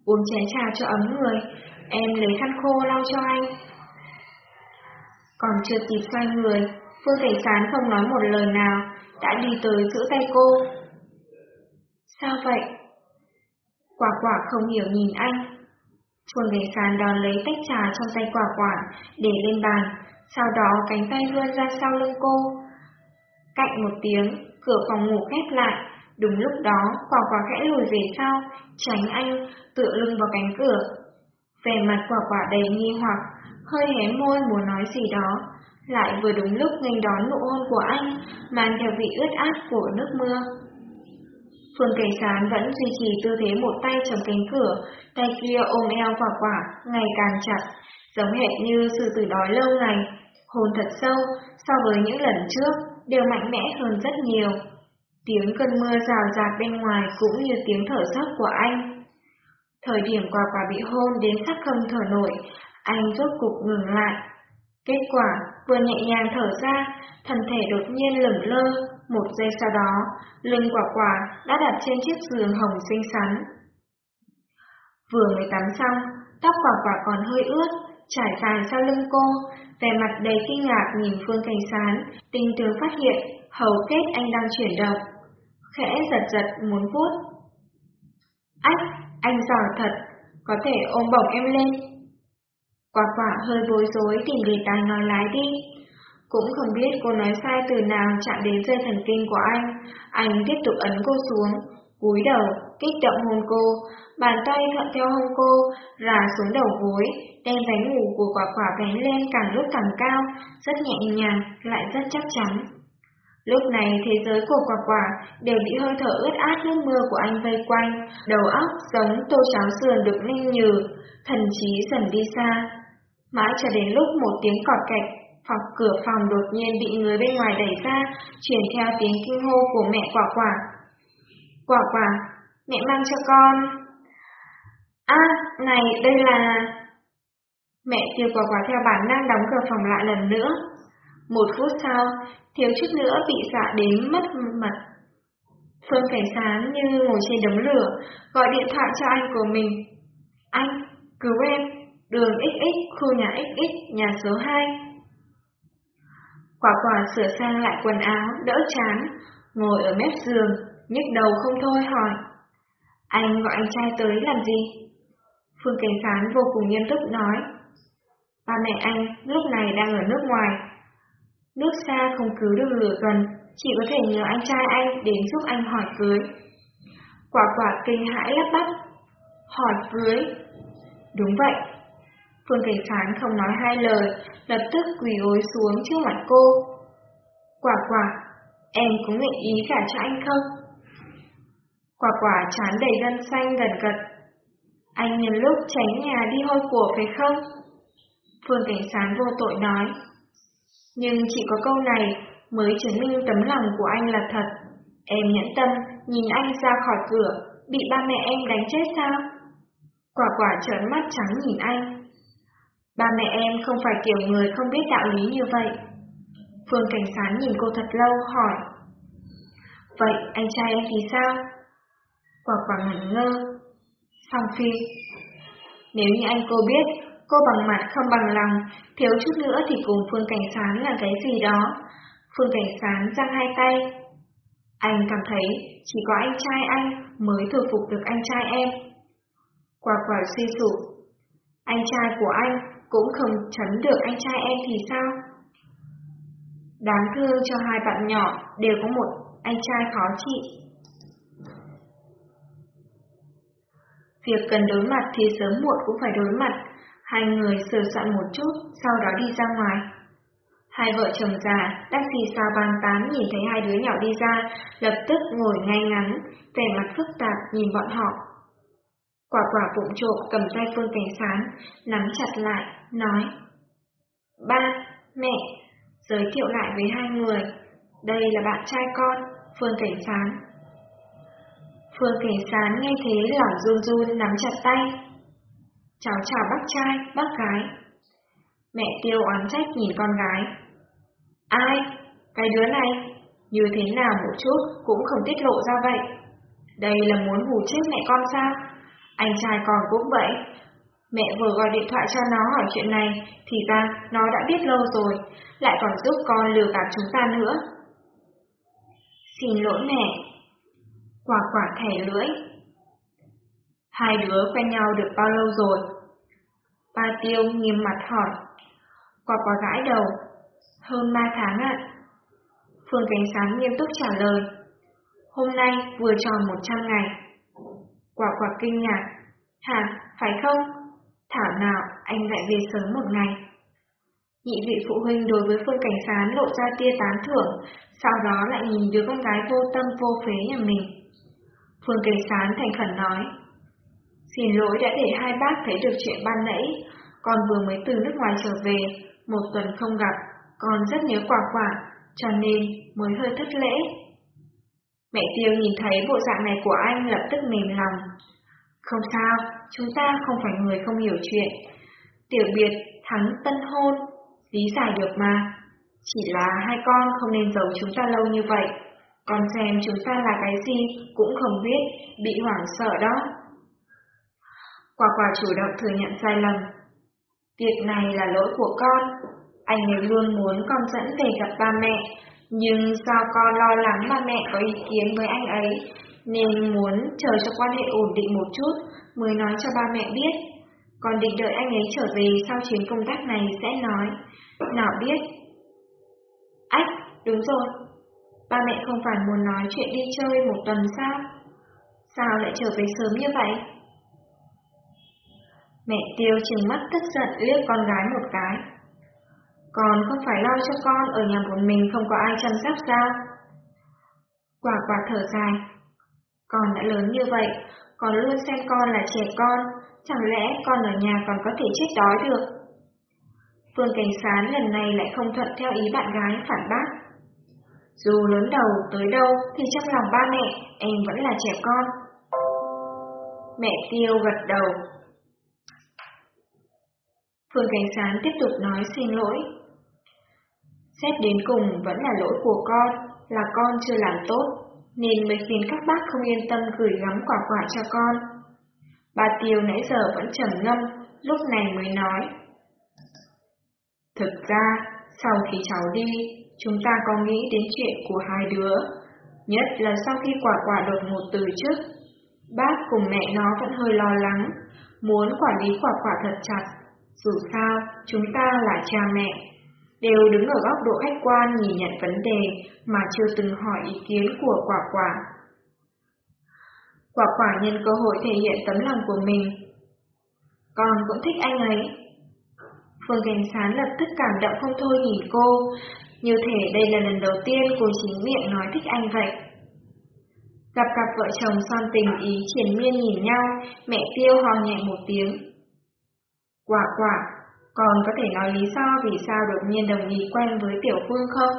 Uống chén trà cho ấm người, em lấy khăn khô lau cho anh. Còn chưa kịp xoay người, Phương Cảnh Sán không nói một lời nào, đã đi tới giữ tay cô. Sao vậy? Quả quả không hiểu nhìn anh. Phương Cảnh Sán đón lấy tách trà trong tay quả quả, để lên bàn, sau đó cánh tay vươn ra sau lưng cô. Cạnh một tiếng, cửa phòng ngủ khép lại, đúng lúc đó quả quả khẽ lùi về sau, tránh anh, tựa lưng vào cánh cửa. Về mặt quả quả đầy nghi hoặc, hơi hé môi muốn nói gì đó, lại vừa đúng lúc nghênh đón nụ hôn của anh, mang theo vị ướt át của nước mưa. Phương Cảnh Sán vẫn duy trì tư thế một tay chống cánh cửa, tay kia ôm eo quả quả, ngày càng chặt, giống hệt như sư tử đói lâu ngày, Hồn thật sâu so với những lần trước, đều mạnh mẽ hơn rất nhiều. Tiếng cơn mưa rào rạt bên ngoài cũng như tiếng thở dốc của anh. Thời điểm quả quả bị hôn đến sắc không thở nổi, anh rốt cục ngừng lại. Kết quả, vừa nhẹ nhàng thở ra, thân thể đột nhiên lửng lơ, một giây sau đó, lưng quả quả đã đặt trên chiếc giường hồng xinh xắn. Vừa mới tắm xong, tóc quả quả còn hơi ướt, trải dài sau lưng cô, vẻ mặt đầy kinh ngạc nhìn Phương Cảnh Sán, tinh tướng phát hiện hầu kết anh đang chuyển động, khẽ giật giật muốn vuốt. Ách, anh giỏi thật, có thể ôm bổng em lên. Quả quả hơi bối rối tìm đề tài nói lái đi. Cũng không biết cô nói sai từ nào chạm đến dây thần kinh của anh. Anh tiếp tục ấn cô xuống, cúi đầu, kích động hôn cô, bàn tay thuận theo hông cô, rà xuống đầu gối, đem váy ngủ của quả quả vén lên càng lúc càng cao, rất nhẹ nhàng, lại rất chắc chắn. Lúc này thế giới của quả quả đều bị hơi thở ướt át nước mưa của anh vây quanh, đầu óc giống tô cháo sườn được ninh nhừ, thần trí dần đi xa. Mãi cho đến lúc một tiếng cọt cạch, hoặc cửa phòng đột nhiên bị người bên ngoài đẩy ra, truyền theo tiếng kinh hô của mẹ quả quả. Quả quả, mẹ mang cho con. À, này, đây là... Mẹ kêu quả quả theo bản năng đóng cửa phòng lại lần nữa. Một phút sau, thiếu chút nữa bị dọa đến mất mặt. Phương Cảnh Sáng như ngồi trên đống lửa, gọi điện thoại cho anh của mình. Anh, cứu em, đường XX, khu nhà XX, nhà số 2. Quả quả sửa sang lại quần áo, đỡ chán, ngồi ở mép giường, nhức đầu không thôi hỏi. Anh gọi anh trai tới làm gì? Phương Cảnh Phán vô cùng nghiêm túc nói. Ba mẹ anh lúc này đang ở nước ngoài. Nước xa không cứu được lửa gần, chỉ có thể nhờ anh trai anh đến giúp anh hỏi cưới. Quả quả kinh hãi lắp bắp. Hỏi cưới? Đúng vậy. Phương Cảnh Phán không nói hai lời, lập tức quỳ gối xuống trước mặt cô. Quả quả, em có nguyện ý cả cho anh không? Quả quả chán đầy gân xanh gần gật. Anh nhân lúc tránh nhà đi hôi của phải không? Phương Cảnh Sán vô tội nói. Nhưng chỉ có câu này mới chứng minh tấm lòng của anh là thật. Em nhẫn tâm, nhìn anh ra khỏi cửa, bị ba mẹ em đánh chết sao? Quả quả trợn mắt trắng nhìn anh. Ba mẹ em không phải kiểu người không biết đạo lý như vậy. Phương Cảnh Sán nhìn cô thật lâu, hỏi. Vậy anh trai em thì sao? Quả quả ngẩn ngơ. Song Phi. Nếu như anh cô biết, cô bằng mặt không bằng lòng, thiếu chút nữa thì cùng Phương Cảnh Sán là cái gì đó. Phương Cảnh Sán giang hai tay. Anh cảm thấy chỉ có anh trai anh mới thừa phục được anh trai em. Quả quả suy sụp. Anh trai của anh cũng không chấn được anh trai em thì sao? Đáng thương cho hai bạn nhỏ đều có một anh trai khó trị. Việc cần đối mặt thì sớm muộn cũng phải đối mặt. Hai người sửa soạn một chút, sau đó đi ra ngoài. Hai vợ chồng già, đang xì xa bàn tán nhìn thấy hai đứa nhỏ đi ra, lập tức ngồi ngay ngắn, vẻ mặt phức tạp nhìn bọn họ. Quả quả bụng trộm cầm tay Phương Cảnh Sán, nắm chặt lại, nói. Ba, mẹ, giới thiệu lại với hai người. Đây là bạn trai con, Phương Cảnh Sán. Phương Cảnh Sán nghe thế lòng run run nắm chặt tay. Cháu chào bác trai, bác gái. Mẹ tiêu oán trách nhìn con gái. Ai? Cái đứa này? Như thế nào một chút cũng không tiết lộ ra vậy. Đây là muốn hù chết mẹ con sao? Anh trai con cũng vậy. Mẹ vừa gọi điện thoại cho nó hỏi chuyện này, thì ra nó đã biết lâu rồi, lại còn giúp con lừa gạt chúng ta nữa. Xin lỗi mẹ, quả quả thẻ lưỡi. Hai đứa quen nhau được bao lâu rồi? Ba tiêu nghiêm mặt hỏi. Quả quả gãi đầu. Hơn ba tháng ạ. Phương Cánh Sáng nghiêm túc trả lời. Hôm nay vừa tròn một trăm ngày. Quả quả kinh ngạc. Hả, phải không? Thảo nào anh lại về sớm một ngày. Nhị vị phụ huynh đối với Phương Cảnh Sán lộ ra tia tán thưởng, sau đó lại nhìn đứa con gái vô tâm vô phế nhà mình. Phương cảnh Sán thành khẩn nói. Xin lỗi đã để hai bác thấy được chuyện ban nãy, con vừa mới từ nước ngoài trở về, một tuần không gặp, con rất nhớ quả quả, cho nên mới hơi thất lễ. Mẹ Tiêu nhìn thấy bộ dạng này của anh lập tức mềm lòng. Không sao, chúng ta không phải người không hiểu chuyện. Tiểu biệt thắng tân hôn, lý giải được mà. Chỉ là hai con không nên giấu chúng ta lâu như vậy. Con xem chúng ta là cái gì cũng không biết, bị hoảng sợ đó. Quả quả chủ động thừa nhận sai lầm. Việc này là lỗi của con. Anh ấy luôn muốn con dẫn về gặp ba mẹ, nhưng do con lo lắng ba mẹ có ý kiến với anh ấy, nên muốn chờ cho quan hệ ổn định một chút mới nói cho ba mẹ biết. Còn định đợi anh ấy trở về sau chuyến công tác này sẽ nói. Nào biết. Ách, đúng rồi, Ba mẹ không phải muốn nói chuyện đi chơi một tuần sao? Sao lại trở về sớm như vậy? Mẹ Tiêu trừng mắt tức giận liếc con gái một cái. Còn không phải lo cho con ở nhà một mình không có ai chăm sóc sao? Quả quả thở dài. Con đã lớn như vậy, còn luôn xem con là trẻ con, chẳng lẽ con ở nhà còn có thể chết đói được? Phương Cảnh Sán lần này lại không thuận theo ý bạn gái phản bác. Dù lớn đầu tới đâu thì trong lòng ba mẹ em vẫn là trẻ con. Mẹ Tiêu gật đầu. Phương Cảnh Sán tiếp tục nói xin lỗi. Xét đến cùng vẫn là lỗi của con, là con chưa làm tốt, nên mới khiến các bác không yên tâm gửi gắm quả quả cho con. Bà Tiêu nãy giờ vẫn trầm ngâm, lúc này mới nói. Thực ra, sau khi cháu đi, chúng ta có nghĩ đến chuyện của hai đứa, nhất là sau khi quả quả đột ngột từ chức. Bác cùng mẹ nó vẫn hơi lo lắng, muốn quản lý quả quả thật chặt, Dù sao, chúng ta là cha mẹ, đều đứng ở góc độ khách quan nhìn nhận vấn đề mà chưa từng hỏi ý kiến của quả quả. Quả quả nhân cơ hội thể hiện tấm lòng của mình. Con cũng thích anh ấy. Phương Cảnh Sán lập tức cảm động không thôi nhìn cô, như thể đây là lần đầu tiên cô chính miệng nói thích anh vậy. Gặp cặp vợ chồng son tình ý triển miên nhìn nhau, mẹ tiêu hò nhẹ một tiếng. Quả quả, còn có thể nói lý do vì sao đột nhiên đồng ý quen với Tiểu Phương không?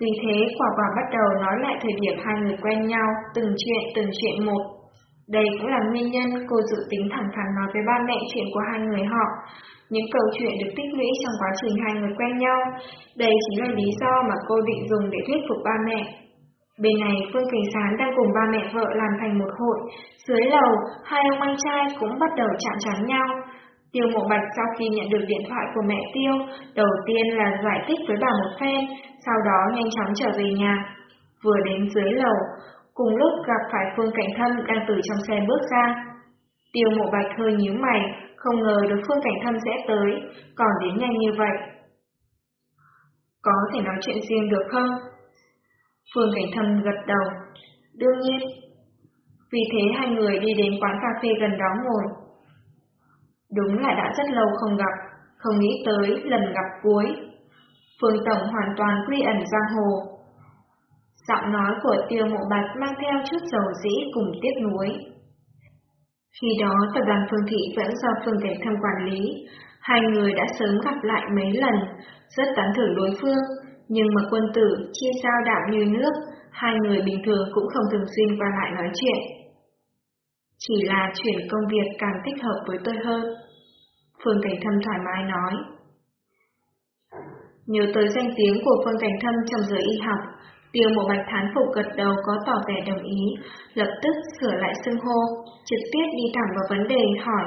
Vì thế quả quả bắt đầu nói lại thời điểm hai người quen nhau, từng chuyện từng chuyện một. Đây cũng là nguyên nhân cô dự tính thẳng thắn nói với ba mẹ chuyện của hai người họ. Những câu chuyện được tích lũy trong quá trình hai người quen nhau, đây chính là lý do mà cô định dùng để thuyết phục ba mẹ. Bên này Phương Cảnh Sán đang cùng ba mẹ vợ làm thành một hội, dưới lầu hai ông anh trai cũng bắt đầu chạm trán nhau. Tiêu Mộ Bạch sau khi nhận được điện thoại của mẹ Tiêu, đầu tiên là giải thích với bà một phen, sau đó nhanh chóng trở về nhà. Vừa đến dưới lầu, cùng lúc gặp phải Phương Cảnh Thâm đang từ trong xe bước ra. Tiêu Mộ Bạch hơi nhíu mày, không ngờ được Phương Cảnh Thâm sẽ tới, còn đến nhanh như vậy. Có thể nói chuyện riêng được không? Phương Cảnh Thâm gật đầu. Đương nhiên. Vì thế hai người đi đến quán cà phê gần đó ngồi. Đúng là đã rất lâu không gặp, không nghĩ tới lần gặp cuối. Phương Tổng hoàn toàn quy ẩn giang hồ. Giọng nói của tiêu mộ bạch mang theo chút dầu dĩ cùng tiếc nuối. Khi đó tập đoàn Phương Thị vẫn do Phương Cảnh Thâm quản lý, hai người đã sớm gặp lại mấy lần, rất tán thưởng đối phương, nhưng mà quân tử chia sao đạo như nước, hai người bình thường cũng không thường xuyên qua lại nói chuyện. Chỉ là chuyển công việc càng thích hợp với tôi hơn. Phương Cảnh Thâm thoải mái nói. Nhớ tới danh tiếng của Phương Cảnh Thâm trong giới y học, Tiêu Mộ Bạch thán phục gật đầu có tỏ vẻ đồng ý, lập tức sửa lại xưng hô, trực tiếp đi thẳng vào vấn đề hỏi.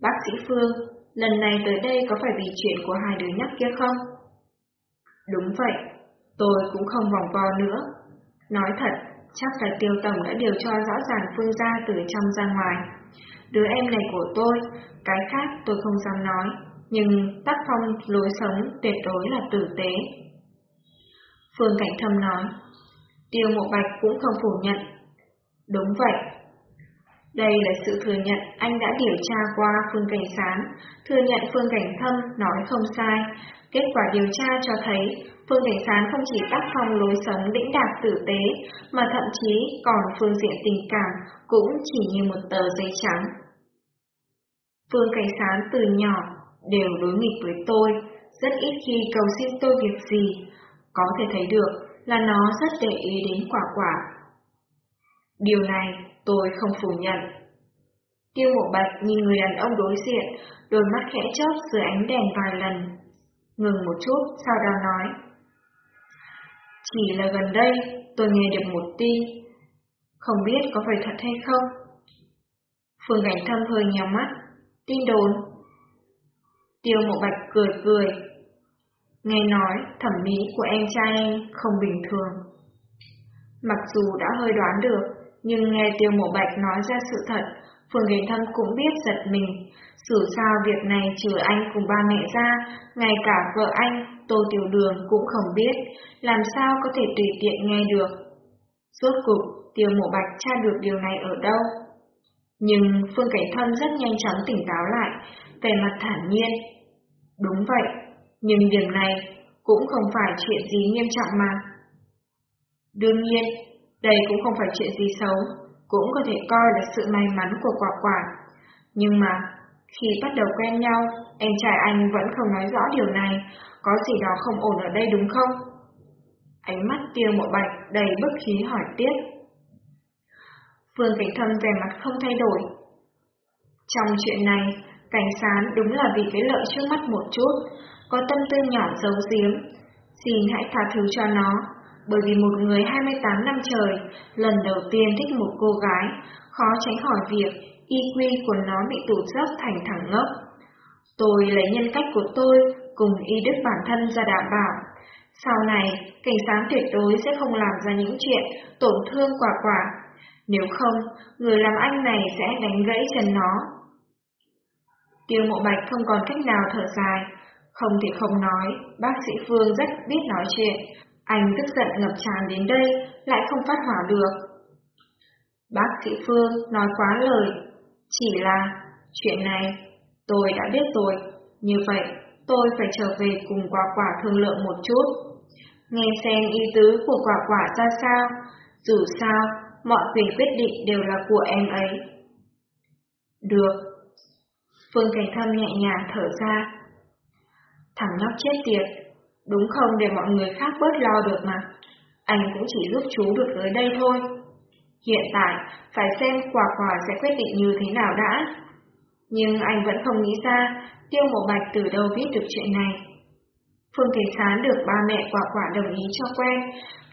Bác sĩ Phương, lần này tới đây có phải vì chuyện của hai đứa nhóc kia không? Đúng vậy, tôi cũng không vòng vo nữa. Nói thật, chắc là tiêu tổng đã điều cho rõ ràng phương gia từ trong ra ngoài. Đứa em này của tôi, cái khác tôi không dám nói, nhưng tác phong lối sống tuyệt đối là tử tế. Phương Cảnh Thâm nói, Tiêu Mộ Bạch cũng không phủ nhận. Đúng vậy. Đây là sự thừa nhận anh đã điều tra qua Phương Cảnh Sán, thừa nhận Phương Cảnh Thâm nói không sai. Kết quả điều tra cho thấy Phương Cảnh Sán không chỉ tác phong lối sống đĩnh đạc tử tế, mà thậm chí còn phương diện tình cảm cũng chỉ như một tờ giấy trắng. Phương Cảnh Sán từ nhỏ đều đối nghịch với tôi, rất ít khi cầu xin tôi việc gì, có thể thấy được là nó rất để ý đến quả quả. Điều này tôi không phủ nhận. Tiêu mộ bạch nhìn người đàn ông đối diện, đôi mắt khẽ chớp dưới ánh đèn vài lần. Ngừng một chút, sau đó nói. Chỉ là gần đây, tôi nghe được một tin. Không biết có phải thật hay không? Phương Cảnh Thâm hơi nhíu mắt. Tin đồn. Tiêu Mộ Bạch cười cười. Nghe nói thẩm mỹ của em trai em không bình thường. Mặc dù đã hơi đoán được, nhưng nghe Tiêu Mộ Bạch nói ra sự thật, Phương Cảnh Thâm cũng biết giật mình. Dù sao việc này trừ anh cùng ba mẹ ra, ngay cả vợ anh Tô Tiểu Đường cũng không biết, làm sao có thể tùy tiện nghe được. Rốt cục, Tiêu Mộ Bạch tra được điều này ở đâu? Nhưng Phương Cảnh Thâm rất nhanh chóng tỉnh táo lại, vẻ mặt thản nhiên. Đúng vậy, nhưng điểm này cũng không phải chuyện gì nghiêm trọng mà. Đương nhiên, đây cũng không phải chuyện gì xấu, cũng có thể coi là sự may mắn của quả quả. Nhưng mà, khi bắt đầu quen nhau, em trai anh vẫn không nói rõ điều này, có gì đó không ổn ở đây đúng không? Ánh mắt tiêu mộ bạch đầy bức khí hỏi tiếp. Phương Cảnh Thâm vẻ mặt không thay đổi. Trong chuyện này, cảnh sán đúng là vì cái lợi trước mắt một chút, có tâm tư nhỏ giấu giếm. Xin hãy tha thứ cho nó, bởi vì một người 28 năm trời, lần đầu tiên thích một cô gái, khó tránh khỏi việc y quy của nó bị tụt dốc thành thẳng ngốc. Tôi lấy nhân cách của tôi cùng y đức bản thân ra đảm bảo. Sau này, cảnh sáng tuyệt đối sẽ không làm ra những chuyện tổn thương quả quả. Nếu không, người làm anh này sẽ đánh gãy chân nó. Tiêu mộ bạch không còn cách nào thở dài, không thì không nói, bác sĩ Phương rất biết nói chuyện, anh tức giận ngập tràn đến đây, lại không phát hỏa được. Bác sĩ Phương nói quá lời, chỉ là, chuyện này, tôi đã biết rồi, như vậy tôi phải trở về cùng quả quả thương lượng một chút. Nghe xem ý tứ của quả quả ra sao, dù sao, mọi quyền quyết định đều là của em ấy. Được. Phương Cảnh Thâm nhẹ nhàng thở ra. Thằng nhóc chết tiệt, đúng không để mọi người khác bớt lo được mà. Anh cũng chỉ giúp chú được tới đây thôi. Hiện tại, phải xem quả quả sẽ quyết định như thế nào đã. Nhưng anh vẫn không nghĩ ra Tiêu Mộ Bạch từ đâu biết được chuyện này. Phương Thế Sán được ba mẹ quả quả đồng ý cho quen,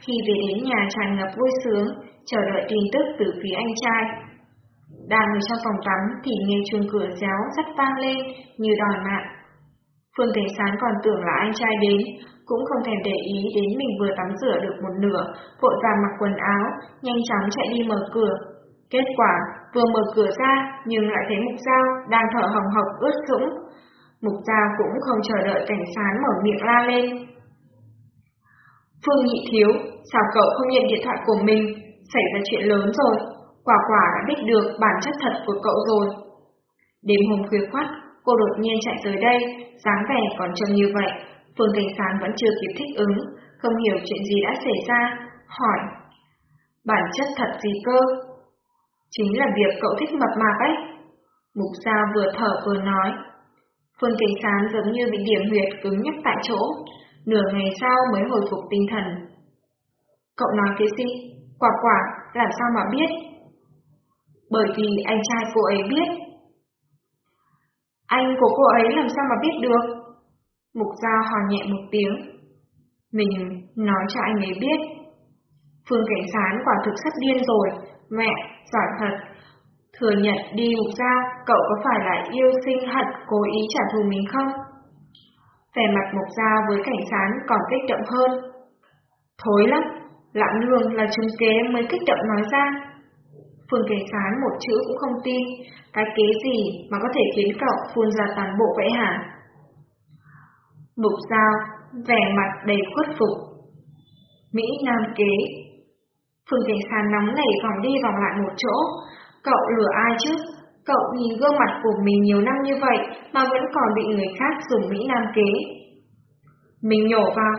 khi về đến nhà tràn ngập vui sướng, chờ đợi tin tức từ phía anh trai. Đang ở trong phòng tắm thì nghe chuông cửa réo rất vang lên như đòi mạng. Phương Thế Sán còn tưởng là anh trai đến, cũng không thèm để ý đến mình vừa tắm rửa được một nửa, vội vàng mặc quần áo, nhanh chóng chạy đi mở cửa. Kết quả, vừa mở cửa ra nhưng lại thấy Mục Giao đang thở hồng hộc ướt sũng. Mục Giao cũng không chờ đợi cảnh sán mở miệng la lên. Phương Nhị Thiếu, sao cậu không nhận điện thoại của mình? Xảy ra chuyện lớn rồi, quả quả đã biết được bản chất thật của cậu rồi. Đêm hôm khuya khoắt, cô đột nhiên chạy tới đây, dáng vẻ còn trông như vậy. Phương Cảnh Sán vẫn chưa kịp thích ứng, không hiểu chuyện gì đã xảy ra, hỏi. Bản chất thật gì cơ? Chính là việc cậu thích mập mạp ấy. Mục Giao vừa thở vừa nói. Phương Cảnh Sán giống như bị điểm huyệt cứng nhắc tại chỗ, nửa ngày sau mới hồi phục tinh thần. Cậu nói cái gì? Quả quả, làm sao mà biết? Bởi vì anh trai cô ấy biết. Anh của cô ấy làm sao mà biết được? Mục Giao hò nhẹ một tiếng. Mình nói cho anh ấy biết. Phương Cảnh Sán quả thực sắp điên rồi. Mẹ, giỏi thật. Thừa nhận đi Mục Giao, cậu có phải là yêu sinh hận cố ý trả thù mình không? Vẻ mặt Mục Giao với Cảnh Sán còn kích động hơn. Thối lắm, lạm lương là chứng kế mới kích động nói ra. Phương Kế Khán một chữ cũng không tin, cái kế gì mà có thể khiến cậu phun ra toàn bộ vậy hả? Mục Giao, vẻ mặt đầy khuất phục. Mỹ Nam kế. Phương Cảnh Khán nóng nảy vòng đi vòng lại một chỗ. Cậu lừa ai chứ? Cậu nhìn gương mặt của mình nhiều năm như vậy mà vẫn còn bị người khác dùng Mỹ Nam kế. Mình nhổ vào,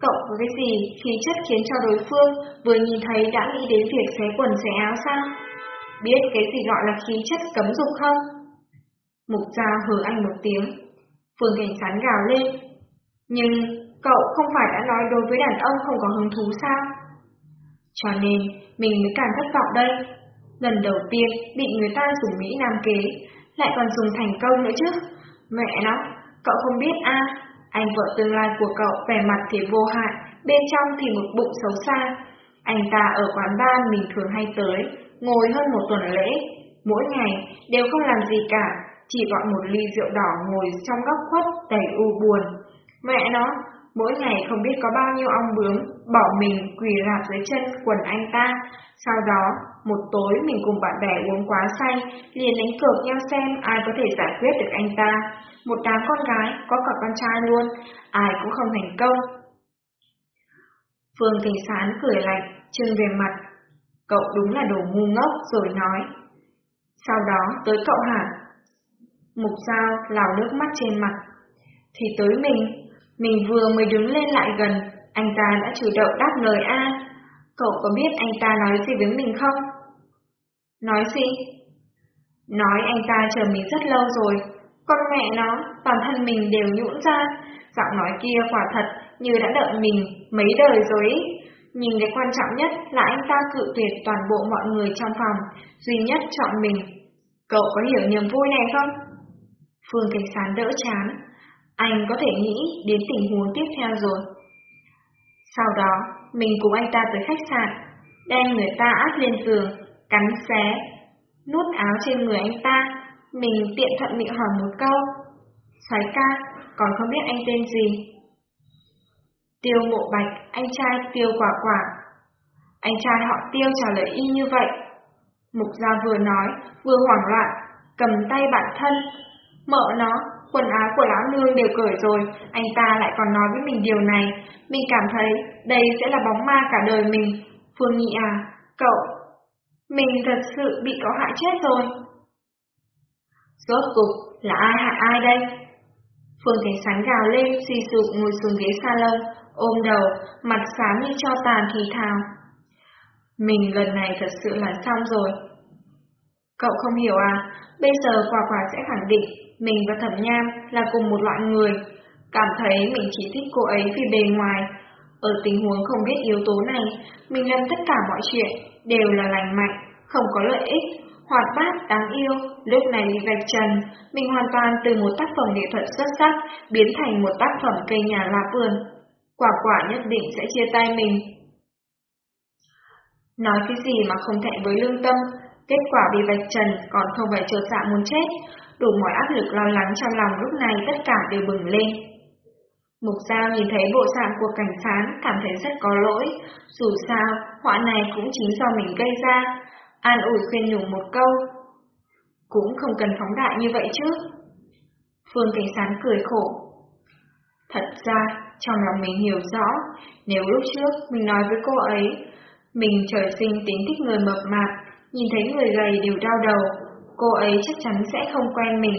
cậu có cái gì khí chất khiến cho đối phương vừa nhìn thấy đã nghĩ đến việc xé quần xé áo sao? Biết cái gì gọi là khí chất cấm dục không? Mục gia hừ anh một tiếng. Phương Cảnh Sán gào lên. Nhưng cậu không phải đã nói đối với đàn ông không có hứng thú sao? Cho nên mình mới càng thất vọng đây. Lần đầu tiên bị người ta dùng Mỹ Nam kế, lại còn dùng thành công nữa chứ. Mẹ nó, cậu không biết a anh vợ tương lai của cậu vẻ mặt thì vô hại, bên trong thì một bụng xấu xa. Anh ta ở quán bar mình thường hay tới, ngồi hơn một tuần lễ. Mỗi ngày đều không làm gì cả, chỉ gọi một ly rượu đỏ ngồi trong góc khuất đầy u buồn. Mẹ nó, mỗi ngày không biết có bao nhiêu ong bướm bỏ mình quỳ rạp dưới chân quần anh ta. Sau đó, một tối mình cùng bạn bè uống quá say, liền đánh cược nhau xem ai có thể giải quyết được anh ta. Một đám con gái, có cả con trai luôn, ai cũng không thành công. Phương Thành Sán cười lạnh, trưng về mặt. Cậu đúng là đồ ngu ngốc rồi nói. Sau đó tới cậu hả? Mục dao lào nước mắt trên mặt. Thì tới mình, mình vừa mới đứng lên lại gần, anh ta đã chủ động đáp lời A. Cậu có biết anh ta nói gì với mình không? Nói gì? Nói anh ta chờ mình rất lâu rồi, con mẹ nó, toàn thân mình đều nhũn ra, giọng nói kia quả thật như đã đợi mình mấy đời rồi ý. Nhưng cái quan trọng nhất là anh ta cự tuyệt toàn bộ mọi người trong phòng, duy nhất chọn mình. Cậu có hiểu niềm vui này không? Phương Cảnh Sán đỡ chán. Anh có thể nghĩ đến tình huống tiếp theo rồi. Sau đó, mình cùng anh ta tới khách sạn, đem người ta áp lên giường, cắn xé, nút áo trên người anh ta. Mình tiện thuận miệng hỏi một câu. Soái ca, còn không biết anh tên gì? Tiêu mộ bạch, anh trai tiêu quả quả. Anh trai họ tiêu trả lời y như vậy. Mục gia vừa nói, vừa hoảng loạn, cầm tay bạn thân. Mợ nó, quần áo của lão nương đều cởi rồi, anh ta lại còn nói với mình điều này. Mình cảm thấy đây sẽ là bóng ma cả đời mình. Phương nghị à, cậu, mình thật sự bị cậu hại chết rồi. Rốt cục là ai hại ai đây? Phương Cảnh Sánh gào lên, suy sụp ngồi xuống ghế salon, ôm đầu, mặt xám như cho tàn thì thào. Mình lần này thật sự là xong rồi. Cậu không hiểu à, bây giờ quả quả sẽ khẳng định mình và Thẩm Nham là cùng một loại người, cảm thấy mình chỉ thích cô ấy vì bề ngoài. Ở tình huống không biết yếu tố này, mình làm tất cả mọi chuyện đều là lành mạnh, không có lợi ích, hoạt bát, đáng yêu, lúc này bị vạch trần, mình hoàn toàn từ một tác phẩm nghệ thuật xuất sắc biến thành một tác phẩm cây nhà lá vườn. Quả quả nhất định sẽ chia tay mình. Nói cái gì mà không thẹn với lương tâm, kết quả bị vạch trần còn không phải trột dạ muốn chết, đủ mọi áp lực lo lắng trong lòng lúc này tất cả đều bừng lên. Mục Giao nhìn thấy bộ dạng của cảnh Sán cảm thấy rất có lỗi, dù sao, họa này cũng chính do mình gây ra, an ủi khuyên nhủ một câu. Cũng không cần phóng đại như vậy chứ. Phương Cảnh Sán cười khổ. Thật ra, trong lòng mình hiểu rõ, nếu lúc trước mình nói với cô ấy, mình trời sinh tính thích người mập mạp, nhìn thấy người gầy đều đau đầu, cô ấy chắc chắn sẽ không quen mình.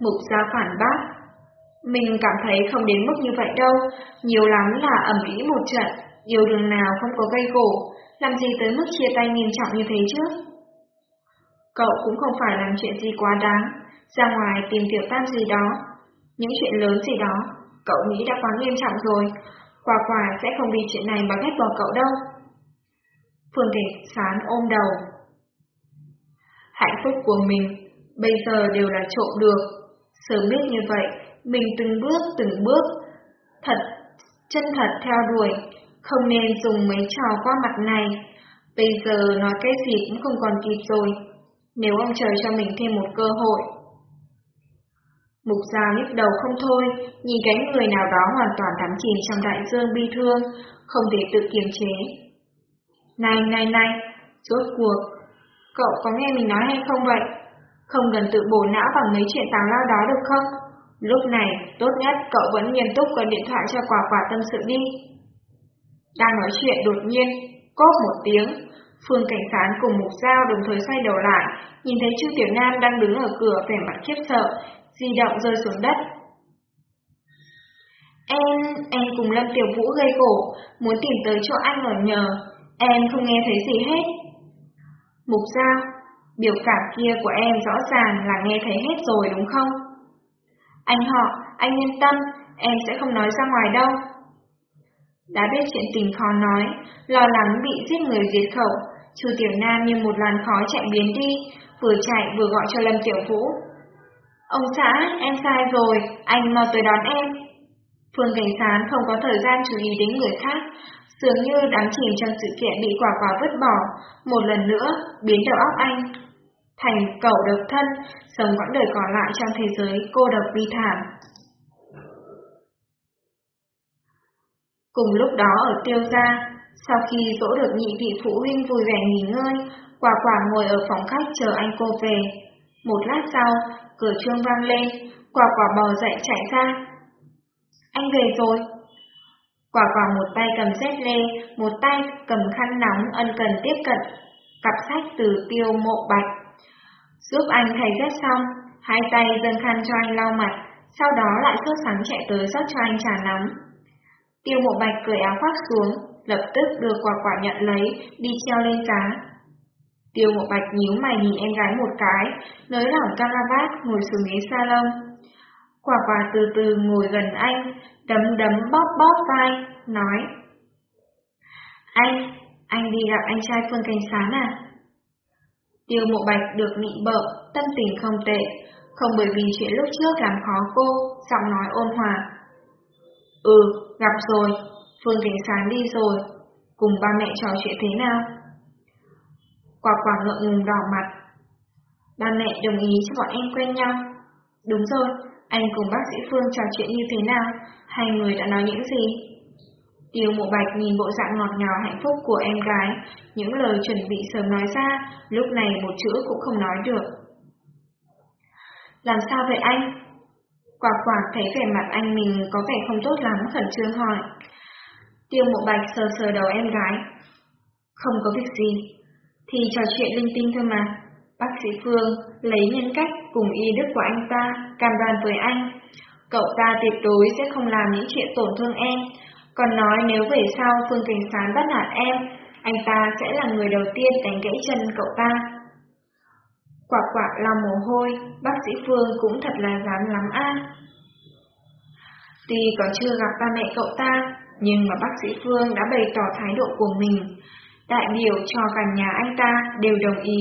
Mục gia phản bác. Mình cảm thấy không đến mức như vậy đâu, nhiều lắm là ẩm ý một trận, yêu đường nào không có gây gỗ, làm gì tới mức chia tay nghiêm trọng như thế chứ? Cậu cũng không phải làm chuyện gì quá đáng, ra ngoài tìm tiểu tam gì đó. Những chuyện lớn gì đó, cậu nghĩ đã quá nghiêm trọng rồi, quả quả sẽ không vì chuyện này mà ghét bỏ cậu đâu. Phương Thịnh sán ôm đầu. Hạnh phúc của mình bây giờ đều là trộm được. Sớm biết như vậy, mình từng bước từng bước, thật, chân thật theo đuổi, không nên dùng mấy trò qua mặt này. Bây giờ nói cái gì cũng không còn kịp rồi. Nếu ông trời cho mình thêm một cơ hội. Mục Giao nhức đầu không thôi, nhìn cái người nào đó hoàn toàn đắm chìm trong đại dương bi thương, không thể tự kiềm chế. Này, này, này, rốt cuộc, cậu có nghe mình nói hay không vậy? Không cần tự bổ não bằng mấy chuyện tào lao đó được không? Lúc này, tốt nhất cậu vẫn nghiêm túc gọi điện thoại cho quả quả tâm sự đi. Đang nói chuyện đột nhiên, cốp một tiếng, Phương Cảnh Sán cùng Mục Giao đồng thời xoay đầu lại, nhìn thấy Chu Tiểu Nam đang đứng ở cửa vẻ mặt khiếp sợ, di động rơi xuống đất. Em, em cùng Lâm Tiểu Vũ gây cổ, muốn tìm tới chỗ anh ở nhờ, em không nghe thấy gì hết. Mục Giao, biểu cảm kia của em rõ ràng là nghe thấy hết rồi đúng không? Anh họ, anh yên tâm, em sẽ không nói ra ngoài đâu. Đã biết chuyện tình khó nói, lo lắng bị giết người diệt khẩu, Chu Tiểu Nam như một làn khói chạy biến đi, vừa chạy vừa gọi cho Lâm Tiểu Vũ. Ông xã, em sai rồi, anh mau tới đón em. Phương Cảnh Sán không có thời gian chú ý đến người khác, dường như đắm chìm trong sự kiện bị quả quả vứt bỏ, một lần nữa biến đầu óc anh. Thành cậu độc thân, sống quãng đời còn lại trong thế giới cô độc bi thảm. Cùng lúc đó ở tiêu gia, sau khi dỗ được nhị vị phụ huynh vui vẻ nghỉ ngơi, quả quả ngồi ở phòng khách chờ anh cô về. Một lát sau, cửa chuông vang lên, quả quả bò dậy chạy ra. Anh về rồi. Quả quả một tay cầm dép lê, một tay cầm khăn nóng ân cần tiếp cận, cặp sách từ tiêu mộ bạch. Giúp anh thay dép xong, hai tay dâng khăn cho anh lau mặt, sau đó lại sốt sắng chạy tới rót cho anh trà nóng. Tiêu mộ bạch cởi áo khoác xuống, lập tức đưa quả quả nhận lấy, đi treo lên giá. Tiêu mộ bạch nhíu mày nhìn em gái một cái, nới lỏng caravat ngồi xuống ghế salon. Quả quả từ từ ngồi gần anh, đấm đấm bóp bóp vai, nói. Anh, anh đi gặp anh trai Phương Cảnh Sán à? Tiêu mộ bạch được nị bợ, tâm tình không tệ, không bởi vì chuyện lúc trước làm khó cô, giọng nói ôn hòa. Ừ, gặp rồi, Phương Cảnh Sáng đi rồi, cùng ba mẹ trò chuyện thế nào? Quả quả ngượng ngùng đỏ mặt. Ba mẹ đồng ý cho bọn em quen nhau. Đúng rồi, anh cùng bác sĩ Phương trò chuyện như thế nào? Hai người đã nói những gì? Tiêu mộ bạch nhìn bộ dạng ngọt ngào hạnh phúc của em gái, những lời chuẩn bị sớm nói ra, lúc này một chữ cũng không nói được. Làm sao vậy anh? Quả quả thấy vẻ mặt anh mình có vẻ không tốt lắm, khẩn trương hỏi. Tiêu mộ bạch sờ sờ đầu em gái. Không có việc gì, thì trò chuyện linh tinh thôi mà. Bác sĩ Phương lấy nhân cách cùng y đức của anh ta, cam đoan với anh. Cậu ta tuyệt đối sẽ không làm những chuyện tổn thương em, còn nói nếu về sau Phương Cảnh Sán bắt nạt em, anh ta sẽ là người đầu tiên đánh gãy chân cậu ta. Quả quả lau mồ hôi, bác sĩ Phương cũng thật là dám lắm a. Tuy có chưa gặp ba mẹ cậu ta, nhưng mà bác sĩ Phương đã bày tỏ thái độ của mình. Đại biểu cho cả nhà anh ta đều đồng ý.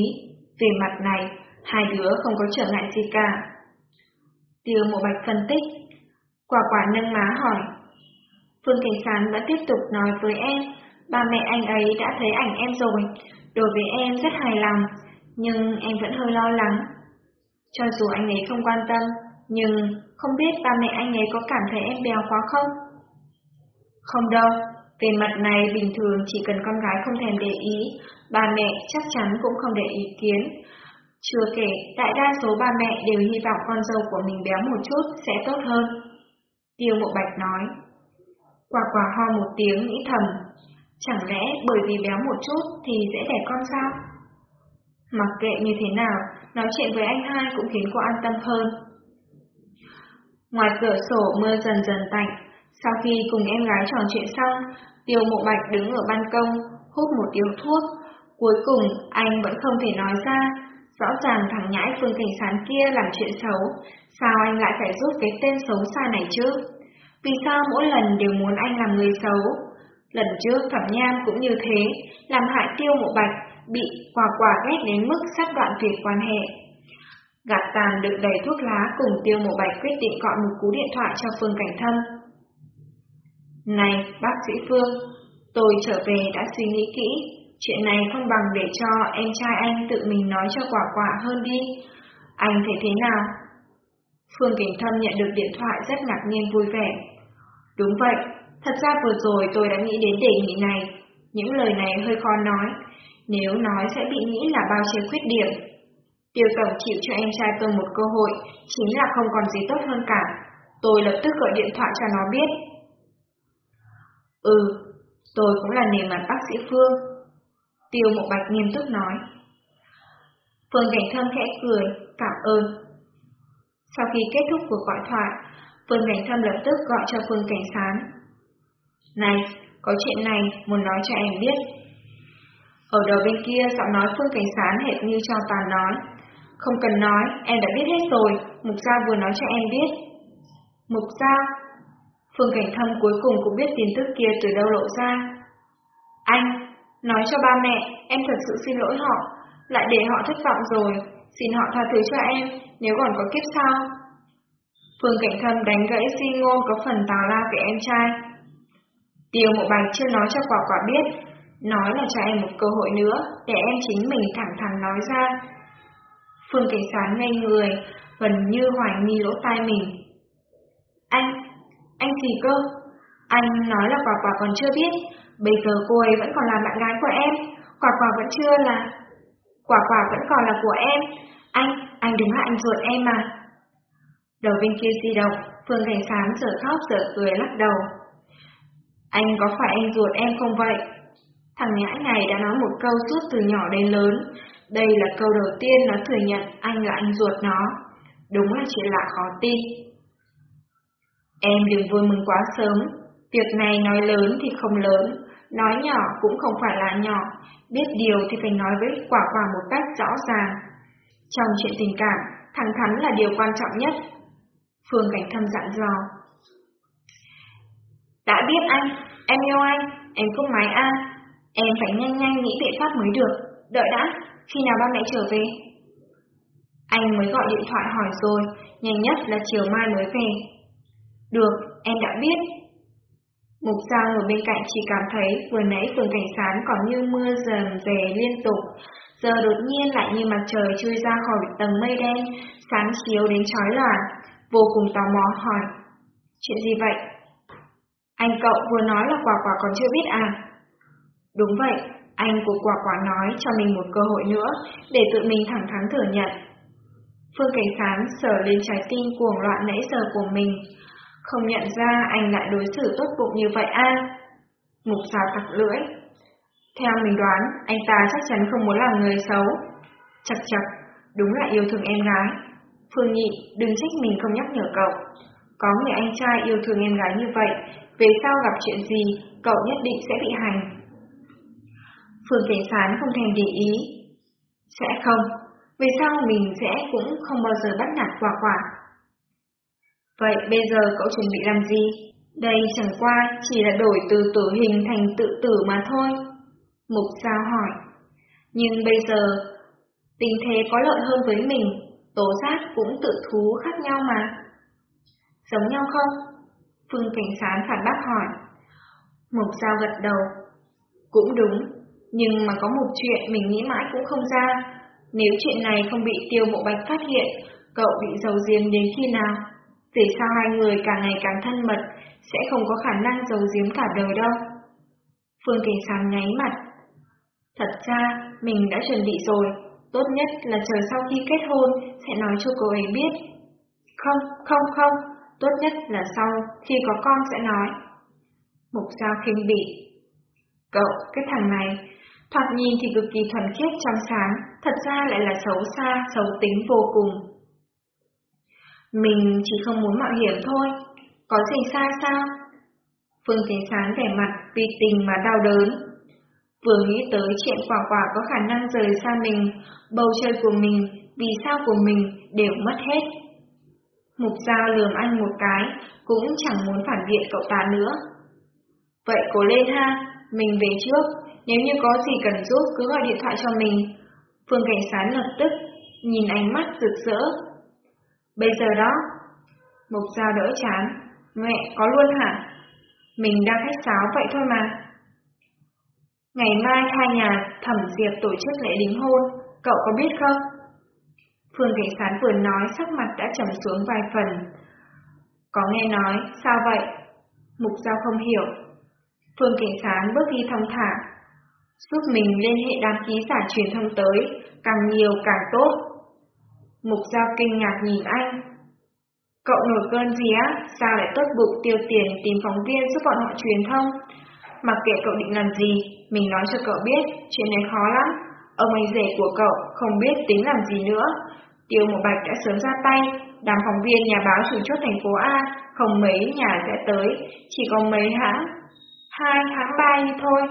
Về mặt này, hai đứa không có trở ngại gì cả. Tiêu mộ bạch phân tích. Quả quả nâng má hỏi. Phương Cảnh Sán vẫn tiếp tục nói với em, ba mẹ anh ấy đã thấy ảnh em rồi, đối với em rất hài lòng, nhưng em vẫn hơi lo lắng. Cho dù anh ấy không quan tâm, nhưng không biết ba mẹ anh ấy có cảm thấy em béo quá không? Không đâu, về mặt này bình thường chỉ cần con gái không thèm để ý, bà mẹ chắc chắn cũng không để ý kiến. Chưa kể, đại đa số ba mẹ đều hy vọng con dâu của mình béo một chút sẽ tốt hơn. Tiêu Mộ Bạch nói. Quả quả ho một tiếng nghĩ thầm, chẳng lẽ bởi vì béo một chút thì dễ đẻ con sao? Mặc kệ như thế nào, nói chuyện với anh hai cũng khiến cô an tâm hơn. Ngoài cửa sổ mưa dần dần tạnh, sau khi cùng em gái trò chuyện xong, Tiêu Mộ Bạch đứng ở ban công, hút một điếu thuốc. Cuối cùng, anh vẫn không thể nói ra, rõ ràng thằng nhãi phương cảnh sán kia làm chuyện xấu, sao anh lại phải giúp cái tên xấu xa này chứ? Vì sao mỗi lần đều muốn anh làm người xấu? Lần trước Thẩm Nham cũng như thế, làm hại Tiêu Mộ Bạch, bị quả quả ghét đến mức sắp đoạn tuyệt quan hệ. Gạt tàn được đầy thuốc lá cùng Tiêu Mộ Bạch quyết định gọi một cú điện thoại cho Phương Cảnh Thâm. Này, bác sĩ Phương, tôi trở về đã suy nghĩ kỹ, chuyện này không bằng để cho em trai anh tự mình nói cho quả quả hơn đi. Anh thấy thế nào? Phương Cảnh Thâm nhận được điện thoại rất ngạc nhiên vui vẻ. Đúng vậy, thật ra vừa rồi tôi đã nghĩ đến đề nghị này. Những lời này hơi khó nói, nếu nói sẽ bị nghĩ là bao che khuyết điểm. Tiêu tổng chịu cho em trai tôi một cơ hội, chính là không còn gì tốt hơn cả. Tôi lập tức gọi điện thoại cho nó biết. Ừ, tôi cũng là nề mặt bác sĩ Phương. Tiêu Mộ Bạch nghiêm túc nói. Phương Cảnh Thâm khẽ cười, cảm ơn. Sau khi kết thúc cuộc gọi thoại, Phương Cảnh Thâm lập tức gọi cho Phương Cảnh Sán. Này, có chuyện này muốn nói cho em biết. Ở đầu bên kia giọng nói Phương Cảnh Sán hệt như cho tàn nói. Không cần nói, em đã biết hết rồi, Mục Giao vừa nói cho em biết. Mục Giao? Phương Cảnh Thâm cuối cùng cũng biết tin tức kia từ đâu lộ ra. Anh, nói cho ba mẹ, em thật sự xin lỗi họ, lại để họ thất vọng rồi, xin họ tha thứ cho em, nếu còn có kiếp sau. Phương Cảnh Thâm đánh gãy suy ngôn có phần tào la về em trai. Tiêu Mộ Bạch chưa nói cho quả quả biết, nói là cho em một cơ hội nữa để em chính mình thẳng thắn nói ra. Phương Cảnh Sán ngây người, gần như hoài nghi lỗ tai mình. Anh, anh gì cơ? Anh nói là quả quả còn chưa biết, bây giờ cô ấy vẫn còn là bạn gái của em, quả quả vẫn chưa là... Quả quả vẫn còn là của em, anh, anh đúng là anh ruột em mà. Đầu bên kia di động, Phương Thành sám giờ khóc giờ cười lắc đầu. Anh có phải anh ruột em không vậy? Thằng nhãi này đã nói một câu suốt từ nhỏ đến lớn. Đây là câu đầu tiên nó thừa nhận anh là anh ruột nó. Đúng là chuyện lạ khó tin. Em đừng vui mừng quá sớm. Việc này nói lớn thì không lớn, nói nhỏ cũng không phải là nhỏ. Biết điều thì phải nói với quả quả một cách rõ ràng. Trong chuyện tình cảm, thẳng thắn là điều quan trọng nhất. Phương Cảnh Thâm dặn dò. Đã biết anh, em yêu anh, em cúp máy a. Em phải nhanh nhanh nghĩ biện pháp mới được. Đợi đã, khi nào ba mẹ trở về? Anh mới gọi điện thoại hỏi rồi, nhanh nhất là chiều mai mới về. Được, em đã biết. Mục Giang ở bên cạnh chỉ cảm thấy vừa nãy phường cảnh sán còn như mưa dần về liên tục, giờ đột nhiên lại như mặt trời chui ra khỏi tầng mây đen, sáng chiếu đến chói lòa, vô cùng tò mò hỏi. Chuyện gì vậy? Anh cậu vừa nói là quả quả còn chưa biết à? Đúng vậy, anh của quả quả nói cho mình một cơ hội nữa để tự mình thẳng thắn thừa nhận. Phương Cảnh Sán sờ lên trái tim cuồng loạn nãy giờ của mình. Không nhận ra anh lại đối xử tốt bụng như vậy a. À? Mục rào tặc lưỡi. Theo mình đoán, anh ta chắc chắn không muốn làm người xấu. Chặt chặt, đúng là yêu thương em gái. Phương Nhị, đừng trách mình không nhắc nhở cậu. Có người anh trai yêu thương em gái như vậy, về sau gặp chuyện gì, cậu nhất định sẽ bị hành. Phương Cảnh Sán không thèm để ý. Sẽ không, về sau mình sẽ cũng không bao giờ bắt nạt quả quả. Vậy bây giờ cậu chuẩn bị làm gì? Đây chẳng qua chỉ là đổi từ tử hình thành tự tử mà thôi. Mục Giao hỏi. Nhưng bây giờ, tình thế có lợi hơn với mình, tố giác cũng tự thú khác nhau mà. Giống nhau không? Phương Cảnh Sán phản bác hỏi. Mục Giao gật đầu. Cũng đúng, nhưng mà có một chuyện mình nghĩ mãi cũng không ra. Nếu chuyện này không bị tiêu mộ bạch phát hiện, cậu bị giấu diêm đến khi nào? Vì sao hai người càng ngày càng thân mật, sẽ không có khả năng giấu giếm cả đời đâu? Phương Cảnh Sán nháy mặt. Thật ra, mình đã chuẩn bị rồi, tốt nhất là chờ sau khi kết hôn sẽ nói cho cô ấy biết. Không, không, không, tốt nhất là sau khi có con sẽ nói. Mục Giao khinh bị. Cậu, cái thằng này, thoạt nhìn thì cực kỳ thuần khiết trong sáng, thật ra lại là xấu xa, xấu tính vô cùng. Mình chỉ không muốn mạo hiểm thôi, có gì sai sao? Phương Thế Sáng vẻ mặt vì tình mà đau đớn. Vừa nghĩ tới chuyện quả quả có khả năng rời xa mình, bầu trời của mình, vì sao của mình đều mất hết. Mục Giao lườm anh một cái, cũng chẳng muốn phản biện cậu ta nữa. Vậy cố lên ha, mình về trước, nếu như có gì cần giúp cứ gọi điện thoại cho mình. Phương Cảnh Sán lập tức, nhìn ánh mắt rực rỡ. Bây giờ đó, Mục Giao đỡ chán, mẹ có luôn hả? Mình đang khách sáo vậy thôi mà. Ngày mai hai nhà thẩm diệp tổ chức lễ đính hôn, cậu có biết không? Phương Cảnh Sán vừa nói sắc mặt đã trầm xuống vài phần. Có nghe nói, sao vậy? Mục Giao không hiểu. Phương Cảnh Sán bước đi thông thả, giúp mình liên hệ đám ký giả truyền thông tới, càng nhiều càng tốt. Mục Giao kinh ngạc nhìn anh. Cậu nổi cơn gì á, sao lại tốt bụng tiêu tiền tìm phóng viên giúp bọn họ truyền thông? Mặc kệ cậu định làm gì, mình nói cho cậu biết, chuyện này khó lắm. Ông anh rể của cậu không biết tính làm gì nữa. Tiêu Một Bạch đã sớm ra tay, đám phóng viên nhà báo chủ chốt thành phố A, không mấy nhà sẽ tới, chỉ có mấy hãng, hai hãng bay thôi.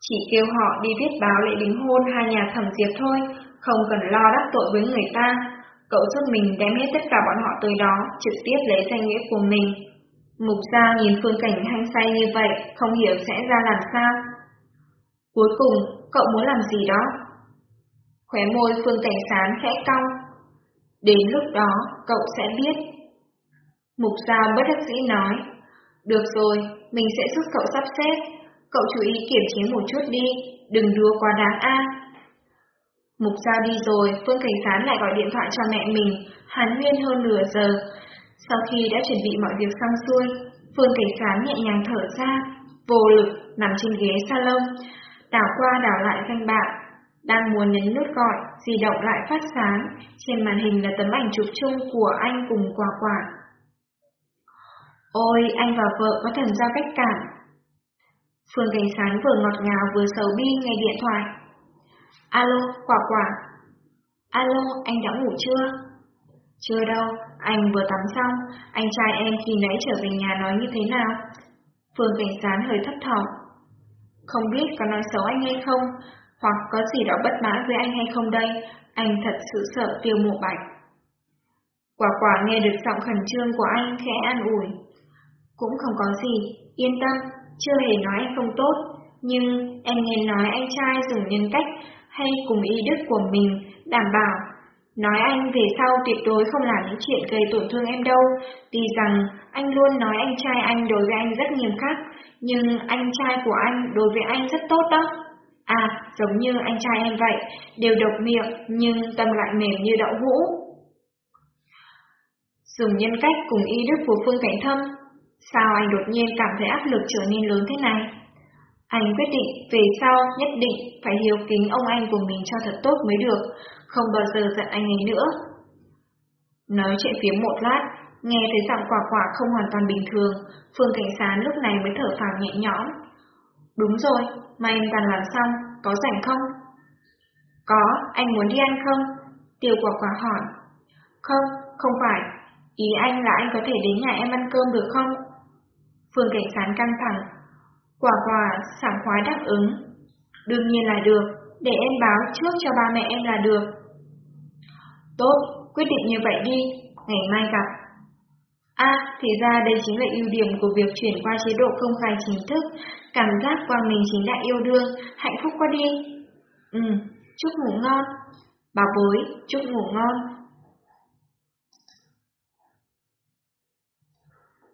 Chỉ kêu họ đi viết báo lễ đính hôn hai nhà thẩm diệp thôi, không cần lo đắc tội với người ta. Cậu giúp mình đem hết tất cả bọn họ tới đó, trực tiếp lấy danh nghĩa của mình. Mục Giao nhìn phương cảnh hanh say như vậy, không hiểu sẽ ra làm sao. Cuối cùng, cậu muốn làm gì đó? Khóe môi phương cảnh sán khẽ cong. Đến lúc đó, cậu sẽ biết. Mục Giao bất đắc dĩ nói. Được rồi, mình sẽ giúp cậu sắp xếp. Cậu chú ý kiểm chế một chút đi, đừng đua quá đáng a. Mục Giao đi rồi, Phương Cảnh Sán lại gọi điện thoại cho mẹ mình, hàn huyên hơn nửa giờ. Sau khi đã chuẩn bị mọi việc xong xuôi, Phương Cảnh Sán nhẹ nhàng thở ra, vô lực nằm trên ghế salon, đảo qua đảo lại danh bạ. Đang muốn nhấn nút gọi, di động lại phát sáng, trên màn hình là tấm ảnh chụp chung của anh cùng quả quả. Ôi, anh và vợ có thần giao cách cảm. Phương Cảnh Sán vừa ngọt ngào vừa sầu bi nghe điện thoại. Alo, quả quả. Alo, anh đã ngủ chưa? Chưa đâu, anh vừa tắm xong, anh trai em khi nãy trở về nhà nói như thế nào? Phương Cảnh Sán hơi thấp thỏm. Không biết có nói xấu anh hay không, hoặc có gì đó bất mãn với anh hay không đây, anh thật sự sợ tiêu mộ bạch. Quả quả nghe được giọng khẩn trương của anh khẽ an ủi. Cũng không có gì, yên tâm, chưa hề nói anh không tốt, nhưng em nghe nói anh trai dùng nhân cách hay cùng ý đức của mình đảm bảo. Nói anh về sau tuyệt đối không làm những chuyện gây tổn thương em đâu, vì rằng anh luôn nói anh trai anh đối với anh rất nghiêm khắc, nhưng anh trai của anh đối với anh rất tốt đó. À, giống như anh trai em vậy, đều độc miệng nhưng tâm lại mềm như đậu hũ. Dùng nhân cách cùng ý đức của Phương Cảnh Thâm, sao anh đột nhiên cảm thấy áp lực trở nên lớn thế này? Anh quyết định về sau nhất định phải hiếu kính ông anh của mình cho thật tốt mới được, không bao giờ giận anh ấy nữa. Nói chuyện phía một lát, nghe thấy giọng quả quả không hoàn toàn bình thường, Phương Cảnh Sán lúc này mới thở phào nhẹ nhõm. Đúng rồi, mà em toàn làm xong, có rảnh không? Có, anh muốn đi ăn không? Tiêu quả quả hỏi. Không, không phải. Ý anh là anh có thể đến nhà em ăn cơm được không? Phương Cảnh Sán căng thẳng. Quả quả sảng khoái đáp ứng. Đương nhiên là được, để em báo trước cho ba mẹ em là được. Tốt, quyết định như vậy đi, ngày mai gặp. À, thì ra đây chính là ưu điểm của việc chuyển qua chế độ công khai chính thức, cảm giác quang mình chính là yêu đương, hạnh phúc quá đi. Ừ, chúc ngủ ngon. bà bối, chúc ngủ ngon.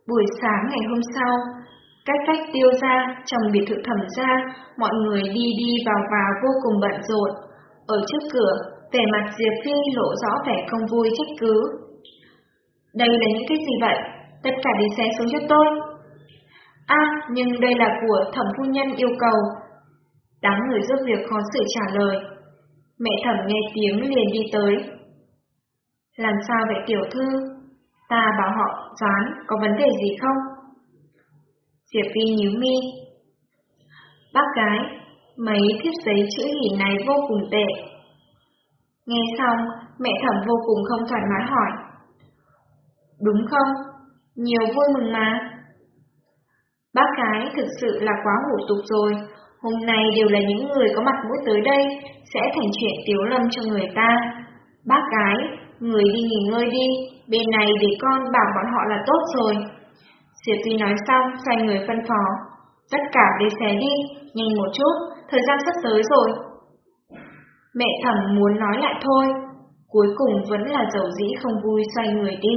Buổi sáng ngày hôm sau, cách cách tiêu ra, trong biệt thự thẩm ra, mọi người đi đi vào vào vô cùng bận rộn. Ở trước cửa, vẻ mặt Diệp Phi lộ rõ vẻ không vui trách cứ. Đây là những cái gì vậy? Tất cả đi xe xuống cho tôi. À, nhưng đây là của thẩm phu nhân yêu cầu. Đám người giúp việc khó xử trả lời. Mẹ thẩm nghe tiếng liền đi tới. Làm sao vậy tiểu thư? Ta bảo họ dán, có vấn đề gì không? Diệp Vi nhíu mi. Bác gái, mấy thiết giấy chữ hỉ này vô cùng tệ. Nghe xong, mẹ thẩm vô cùng không thoải mái hỏi. Đúng không? Nhiều vui mừng mà. Bác gái thực sự là quá hủ tục rồi. Hôm nay đều là những người có mặt mũi tới đây, sẽ thành chuyện tiếu lâm cho người ta. Bác gái, người đi nghỉ ngơi đi, bên này để con bảo bọn họ là tốt rồi. Diệp Tuy nói xong, xoay người phân phó. Tất cả đi xé đi, nhanh một chút, thời gian sắp tới rồi. Mẹ thẩm muốn nói lại thôi, cuối cùng vẫn là dầu dĩ không vui xoay người đi.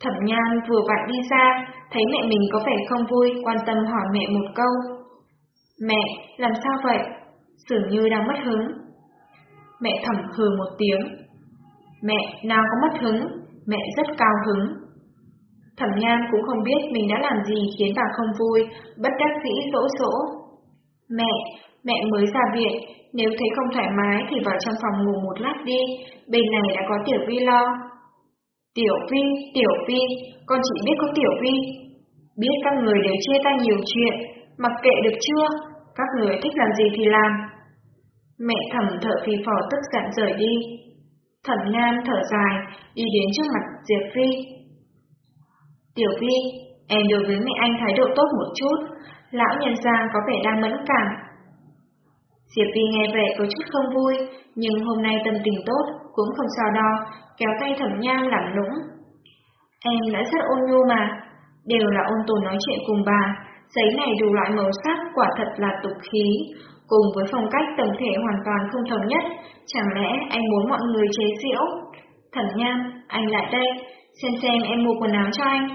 Thẩm nhan vừa vặn đi ra, thấy mẹ mình có vẻ không vui, quan tâm hỏi mẹ một câu. Mẹ, làm sao vậy? Dường như đang mất hứng. Mẹ thẩm hừ một tiếng. Mẹ, nào có mất hứng, mẹ rất cao hứng. Thẩm nhan cũng không biết mình đã làm gì khiến bà không vui, bất đắc dĩ dỗ dỗ. Mẹ, mẹ mới ra viện, nếu thấy không thoải mái thì vào trong phòng ngủ một lát đi, bên này đã có Tiểu Vi lo. Tiểu Vi, Tiểu Vi, con chỉ biết có Tiểu Vi. Biết các người đều chê ta nhiều chuyện, mặc kệ được chưa, các người thích làm gì thì làm. Mẹ thẩm thở phì phò tức giận rời đi. Thẩm Nham thở dài, đi đến trước mặt Diệp Phi. Tiểu Vi, em đối với mẹ anh thái độ tốt một chút, lão nhân Giang có vẻ đang mẫn cảm. Diệp Vi nghe vậy có chút không vui, nhưng hôm nay tâm tình tốt, cũng không sao đo, kéo tay thẩm nham làm lũng. Em đã rất ôn nhu mà, đều là ôn tồn nói chuyện cùng bà, giấy này đủ loại màu sắc quả thật là tục khí, cùng với phong cách tổng thể hoàn toàn không thống nhất, chẳng lẽ anh muốn mọi người chế giễu? Thẩm nham, anh lại đây, xem xem em mua quần áo cho anh.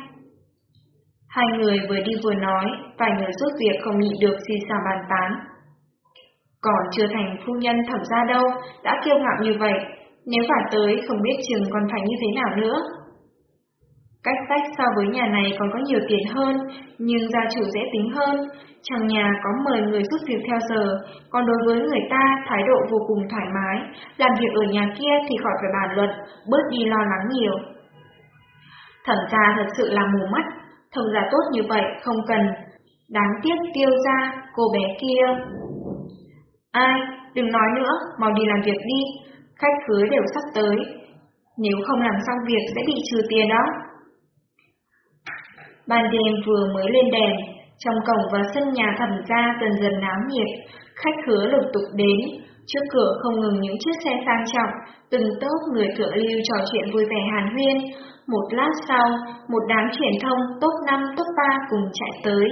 Hai người vừa đi vừa nói, vài người giúp việc không nhịn được xì xào bàn tán. Còn chưa thành phu nhân thẩm ra đâu, đã kiêu ngạo như vậy, nếu phải tới không biết chừng còn phải như thế nào nữa. Cách tách so với nhà này còn có nhiều tiền hơn, nhưng gia chủ dễ tính hơn. Trong nhà có mời người giúp việc theo giờ, còn đối với người ta thái độ vô cùng thoải mái, làm việc ở nhà kia thì khỏi phải bàn luận, bớt đi lo lắng nhiều. Thẩm gia thật sự là mù mắt, thông gia tốt như vậy không cần, đáng tiếc tiêu ra cô bé kia. Ai, đừng nói nữa, mau đi làm việc đi, khách khứa đều sắp tới. Nếu không làm xong việc sẽ bị trừ tiền đó. Ban đêm vừa mới lên đèn, trong cổng và sân nhà thẩm gia dần dần náo nhiệt, khách khứa lục tục đến, trước cửa không ngừng những chiếc xe sang trọng, từng tốp người thượng lưu trò chuyện vui vẻ hàn huyên. Một lát sau, một đám truyền thông top 5, top 3 cùng chạy tới.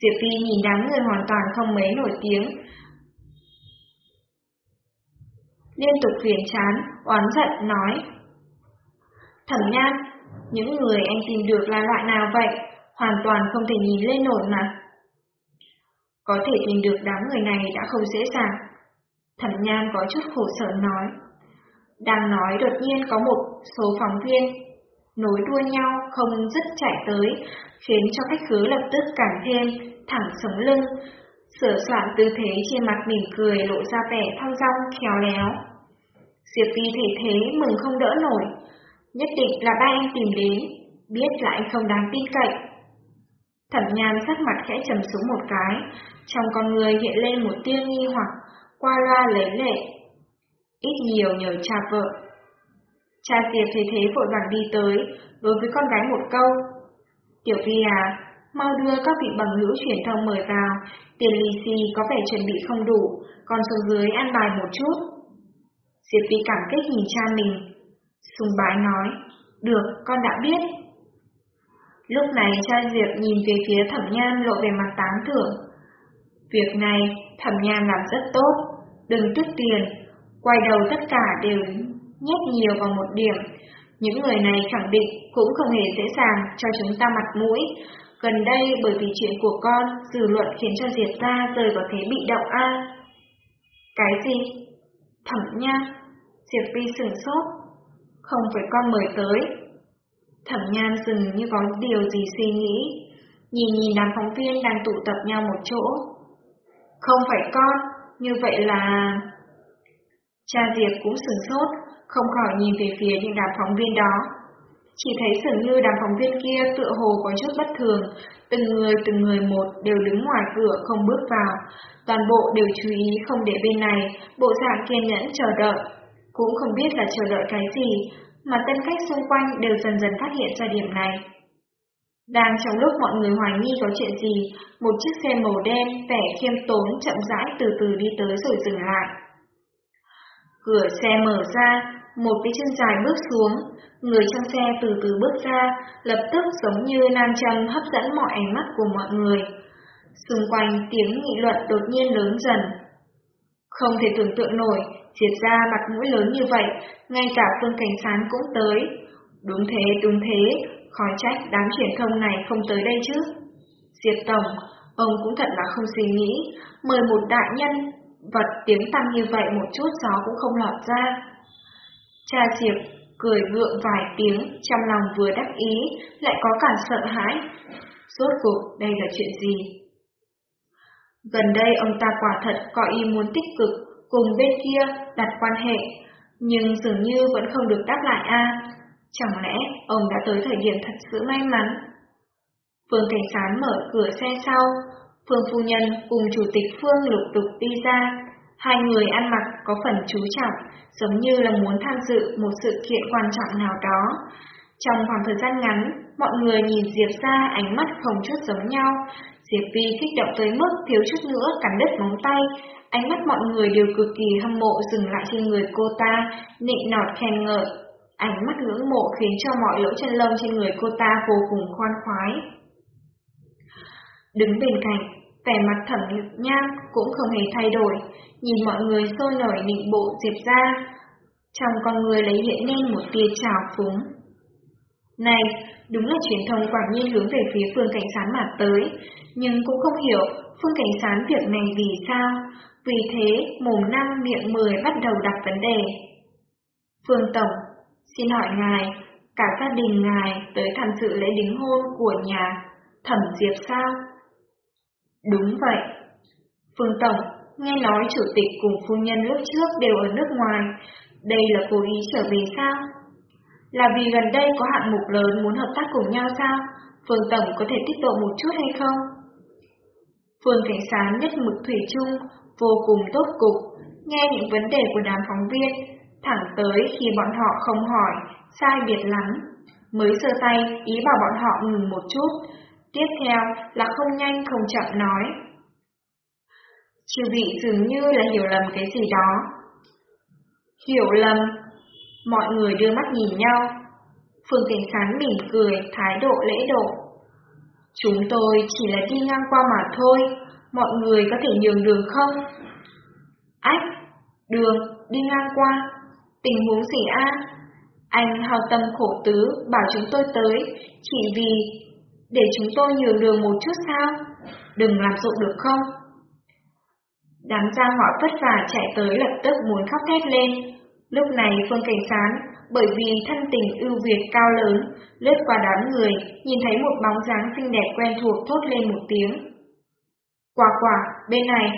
Diệp Phi nhìn đám người hoàn toàn không mấy nổi tiếng, liên tục phiền chán, oán giận nói. Thẩm nhan, những người anh tìm được là loại nào vậy? Hoàn toàn không thể nhìn lên nổi mà. Có thể tìm được đám người này đã không dễ dàng. Thẩm nhan có chút khổ sở nói. Đang nói đột nhiên có một số phóng viên. nối đuôi nhau không dứt chạy tới, khiến cho khách khứa lập tức càng thêm thẳng sống lưng, sửa soạn tư thế trên mặt mỉm cười lộ ra vẻ thong dong khéo léo. Diệp Vi thấy thế mừng không đỡ nổi, nhất định là ba anh tìm đến, biết là anh không đáng tin cậy. Thẩm nhan sắc mặt khẽ trầm xuống một cái, trong con người hiện lên một tia nghi hoặc, qua loa lấy lệ. Ít nhiều nhờ cha vợ. Cha Diệp thấy thế vội vàng đi tới, đối với con gái một câu. Tiểu Vi à, mau đưa các vị bằng hữu truyền thông mời vào, tiền lì xì có vẻ chuẩn bị không đủ, còn xuống dưới ăn bài một chút. Diệp Vi cảm kích nhìn cha mình. Sùng bái nói, được, con đã biết. Lúc này cha Diệp nhìn về phía thẩm nhan lộ về mặt tán thưởng. Việc này thẩm nhan làm rất tốt, đừng tiếc tiền, quay đầu tất cả đều nhét nhiều vào một điểm. Những người này khẳng định cũng không hề dễ dàng cho chúng ta mặt mũi. Gần đây bởi vì chuyện của con, dư luận khiến cho Diệp ta rơi vào thế bị động a. Cái gì? Thẩm nha. Diệp Vi sửng sốt. Không phải con mời tới. Thẩm nhan dừng như có điều gì suy nghĩ. Nhìn nhìn đám phóng viên đang tụ tập nhau một chỗ. Không phải con, như vậy là... Cha Diệp cũng sửng sốt, không khỏi nhìn về phía những đám phóng viên đó. Chỉ thấy dường như đám phóng viên kia tựa hồ có chút bất thường, từng người từng người một đều đứng ngoài cửa không bước vào, toàn bộ đều chú ý không để bên này, bộ dạng kiên nhẫn chờ đợi. Cũng không biết là chờ đợi cái gì, mà tân khách xung quanh đều dần dần phát hiện ra điểm này. Đang trong lúc mọi người hoài nghi có chuyện gì, một chiếc xe màu đen vẻ khiêm tốn chậm rãi từ từ đi tới rồi dừng lại. Cửa xe mở ra, một cái chân dài bước xuống, người trong xe từ từ bước ra, lập tức giống như nam châm hấp dẫn mọi ánh mắt của mọi người. Xung quanh tiếng nghị luận đột nhiên lớn dần. Không thể tưởng tượng nổi, triệt ra mặt mũi lớn như vậy, ngay cả phương cảnh sán cũng tới. Đúng thế, đúng thế, khó trách đám truyền thông này không tới đây chứ. Diệp Tổng, ông cũng thật là không suy nghĩ, mời một đại nhân, vật tiếng tăm như vậy một chút gió cũng không lọt ra. Cha Diệp cười gượng vài tiếng, trong lòng vừa đắc ý, lại có cả sợ hãi. Rốt cuộc đây là chuyện gì? Gần đây ông ta quả thật có ý muốn tích cực cùng bên kia đặt quan hệ, nhưng dường như vẫn không được đáp lại a. Chẳng lẽ ông đã tới thời điểm thật sự may mắn? Phương Cảnh Sán mở cửa xe sau, Phương Phu Nhân cùng Chủ tịch Phương lục tục đi ra, Hai người ăn mặc có phần chú trọng, giống như là muốn tham dự một sự kiện quan trọng nào đó. Trong khoảng thời gian ngắn, mọi người nhìn Diệp ra ánh mắt không chút giống nhau. Diệp Vi kích động tới mức thiếu chút nữa cắn đứt móng tay. Ánh mắt mọi người đều cực kỳ hâm mộ dừng lại trên người cô ta, nịnh nọt khen ngợi. Ánh mắt ngưỡng mộ khiến cho mọi lỗ chân lông trên người cô ta vô cùng khoan khoái. Đứng bên cạnh, vẻ mặt thẩm nham cũng không hề thay đổi, nhìn mọi người sôi nổi nịnh bộ diệp ra. Trong con người lấy hiện lên một tia trào phúng. Này, đúng là truyền thông quả nhiên hướng về phía phương cảnh sán mà tới, nhưng cũng không hiểu phương cảnh sán việc này vì sao, vì thế mồm năm miệng mười bắt đầu đặt vấn đề. Phương Tổng, xin hỏi ngài, cả gia đình ngài tới tham dự lễ đính hôn của nhà thẩm diệp sao? Đúng vậy. Phương Tổng, nghe nói chủ tịch cùng phu nhân lúc trước đều ở nước ngoài, đây là cố ý trở về sao? Là vì gần đây có hạng mục lớn muốn hợp tác cùng nhau sao? Phương Tổng có thể tiết lộ một chút hay không? Phương Cảnh Sán nhất mực Thủy chung, vô cùng tốt cục, nghe những vấn đề của đám phóng viên, thẳng tới khi bọn họ không hỏi, sai biệt lắm, mới sơ tay ý bảo bọn họ ngừng một chút, Tiếp theo là không nhanh không chậm nói. Chư vị dường như là hiểu lầm cái gì đó. Hiểu lầm. Mọi người đưa mắt nhìn nhau. Phương Cảnh Sán mỉm cười, thái độ lễ độ. Chúng tôi chỉ là đi ngang qua mà thôi, mọi người có thể nhường đường không? Ách, đường, đi ngang qua, tình huống gì a? Anh hào tâm khổ tứ bảo chúng tôi tới, chỉ vì để chúng tôi nhường đường một chút sao? Đừng làm rộn được không? Đám giang họ vất vả chạy tới lập tức muốn khóc thét lên. Lúc này Phương Cảnh Sán, bởi vì thân tình ưu việt cao lớn, lướt qua đám người, nhìn thấy một bóng dáng xinh đẹp quen thuộc thốt lên một tiếng. Quả quả, bên này.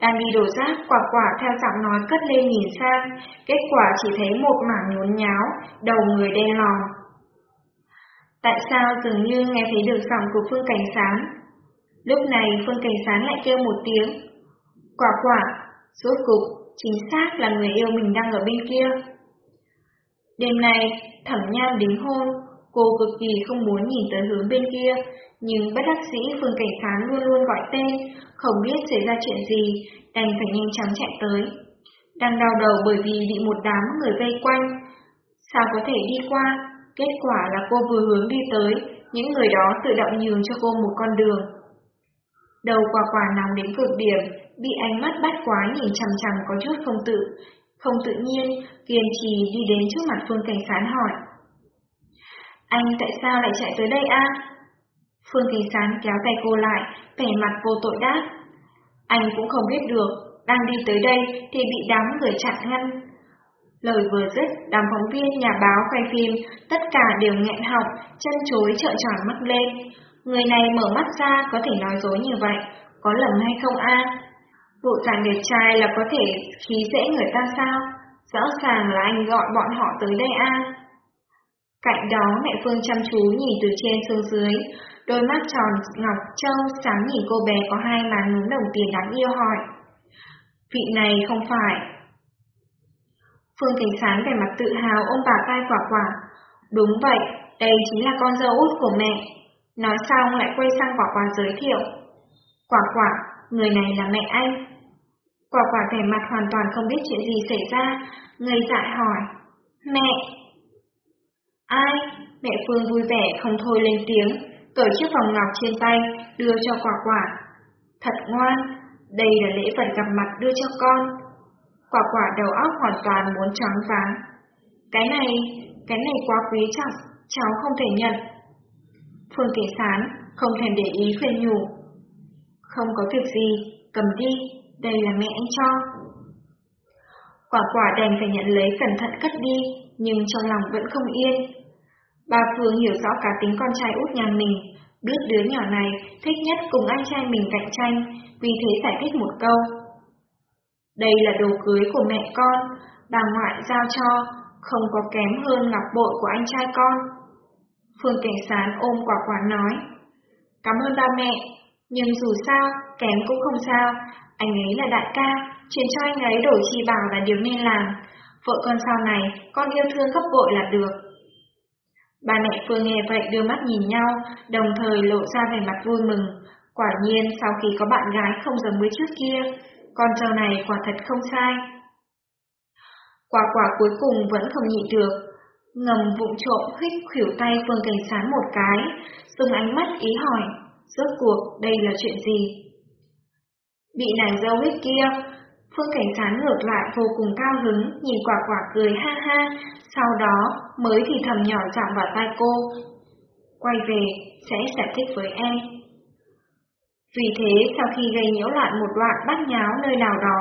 Đang đi đổ rác, quả quả theo giọng nói cất lên nhìn sang, kết quả chỉ thấy một mảng nhốn nháo, đầu người đen lòm. Tại sao dường như nghe thấy được giọng của Phương Cảnh Sán? Lúc này Phương Cảnh Sán lại kêu một tiếng. Quả quả, suốt cục, chính xác là người yêu mình đang ở bên kia. Đêm nay, thẩm nham đính hôn, cô cực kỳ không muốn nhìn tới hướng bên kia, nhưng bất đắc sĩ Phương Cảnh Sán luôn luôn gọi tên, không biết xảy ra chuyện gì, đành phải nhanh chóng chạy tới. Đang đau đầu bởi vì bị một đám người vây quanh. Sao có thể đi qua? Kết quả là cô vừa hướng đi tới, những người đó tự động nhường cho cô một con đường. Đầu quả quả nóng đến cực điểm, bị ánh mắt bắt quá nhìn chằm chằm có chút không tự. Không tự nhiên, kiên trì đi đến trước mặt Phương Cảnh Sán hỏi. Anh tại sao lại chạy tới đây a? Phương Cảnh Sán kéo tay cô lại, vẻ mặt vô tội đáp. Anh cũng không biết được, đang đi tới đây thì bị đám người chặn ngăn. Lời vừa dứt, đám phóng viên nhà báo quay phim, tất cả đều nghẹn họng, chân chối trợn tròn mắt lên. Người này mở mắt ra có thể nói dối như vậy, có lầm hay không a? Vụ dạng đẹp trai là có thể khí dễ người ta sao? Rõ ràng là anh gọi bọn họ tới đây a. Cạnh đó mẹ Phương chăm chú nhìn từ trên xuống dưới, đôi mắt tròn ngọc trâu sáng nhìn cô bé có hai má núm đồng tiền đáng yêu hỏi. Vị này không phải. Phương Cảnh Sán vẻ mặt tự hào ôm bà tay quả quả. Đúng vậy, đây chính là con dâu út của mẹ. Nói xong lại quay sang quả quả giới thiệu. Quả quả, người này là mẹ anh. Quả quả vẻ mặt hoàn toàn không biết chuyện gì xảy ra, ngây dại hỏi. Mẹ! Ai? Mẹ Phương vui vẻ không thôi lên tiếng, cởi chiếc vòng ngọc trên tay, đưa cho quả quả. Thật ngoan, đây là lễ vật gặp mặt đưa cho con. Quả quả đầu óc hoàn toàn muốn trắng váng. Cái này, cái này quá quý trọng, cháu không thể nhận. Phương kể Sán không thèm để ý khuyên nhủ. Không có việc gì, cầm đi, đây là mẹ anh cho. Quả quả đành phải nhận lấy cẩn thận cất đi, nhưng trong lòng vẫn không yên. Bà Phương hiểu rõ cả tính con trai út nhà mình, biết đứa nhỏ này thích nhất cùng anh trai mình cạnh tranh, vì thế giải thích một câu. Đây là đồ cưới của mẹ con, bà ngoại giao cho, không có kém hơn ngọc bội của anh trai con. Phương Cảnh Sán ôm quả quả nói. Cảm ơn ba mẹ, nhưng dù sao, kém cũng không sao, anh ấy là đại ca, chuyện cho anh ấy đổi chi bảo là điều nên làm. Vợ con sau này, con yêu thương gấp bội là được. Ba mẹ Phương nghe vậy đưa mắt nhìn nhau, đồng thời lộ ra vẻ mặt vui mừng. Quả nhiên sau khi có bạn gái không giống với trước kia, con trâu này quả thật không sai. Quả quả cuối cùng vẫn không nhịn được, ngầm vụng trộm khích khỉu tay Phương Cảnh Sán một cái, dùng ánh mắt ý hỏi, rốt cuộc đây là chuyện gì? Bị nàng dâu huyết kia, Phương Cảnh Sán ngược lại vô cùng cao hứng, nhìn quả quả cười ha ha, sau đó mới thì thầm nhỏ chạm vào tai cô. Quay về, sẽ giải thích với em. Vì thế, sau khi gây nhiễu loạn một đoạn bắt nháo nơi nào đó,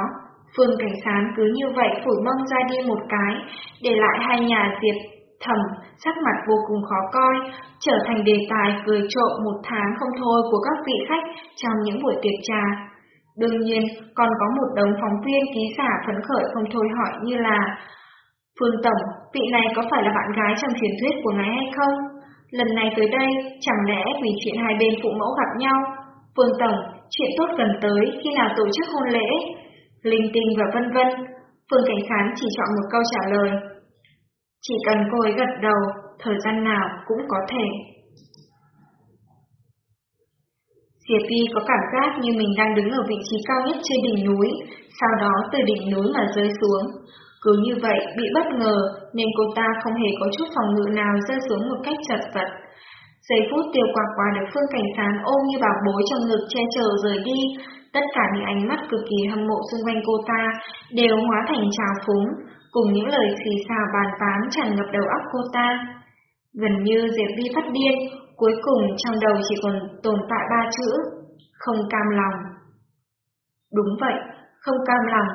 Phương Cảnh Sán cứ như vậy phủi mông ra đi một cái, để lại hai nhà diệt thầm, sắc mặt vô cùng khó coi, trở thành đề tài cười trộm một tháng không thôi của các vị khách trong những buổi tiệc trà. Đương nhiên, còn có một đống phóng viên ký giả phấn khởi không thôi hỏi như là Phương Tổng, vị này có phải là bạn gái trong truyền thuyết của ngài hay không? Lần này tới đây, chẳng lẽ vì chuyện hai bên phụ mẫu gặp nhau? Phương Tổng, chuyện tốt gần tới, khi nào tổ chức hôn lễ? Linh tinh và vân vân. Phương Cảnh Khán chỉ chọn một câu trả lời. Chỉ cần cô ấy gật đầu, thời gian nào cũng có thể. Diệp Vi có cảm giác như mình đang đứng ở vị trí cao nhất trên đỉnh núi, sau đó từ đỉnh núi mà rơi xuống. Cứ như vậy, bị bất ngờ, nên cô ta không hề có chút phòng ngự nào rơi xuống một cách chật vật. Giây phút tiêu quạc qua được Phương Cảnh Sán ôm như bảo bối trong ngực che chở rời đi, tất cả những ánh mắt cực kỳ hâm mộ xung quanh cô ta đều hóa thành trào phúng, cùng những lời xì xào bàn tán tràn ngập đầu óc cô ta. Gần như Diệp Vi phát điên, cuối cùng trong đầu chỉ còn tồn tại ba chữ, không cam lòng. Đúng vậy, không cam lòng.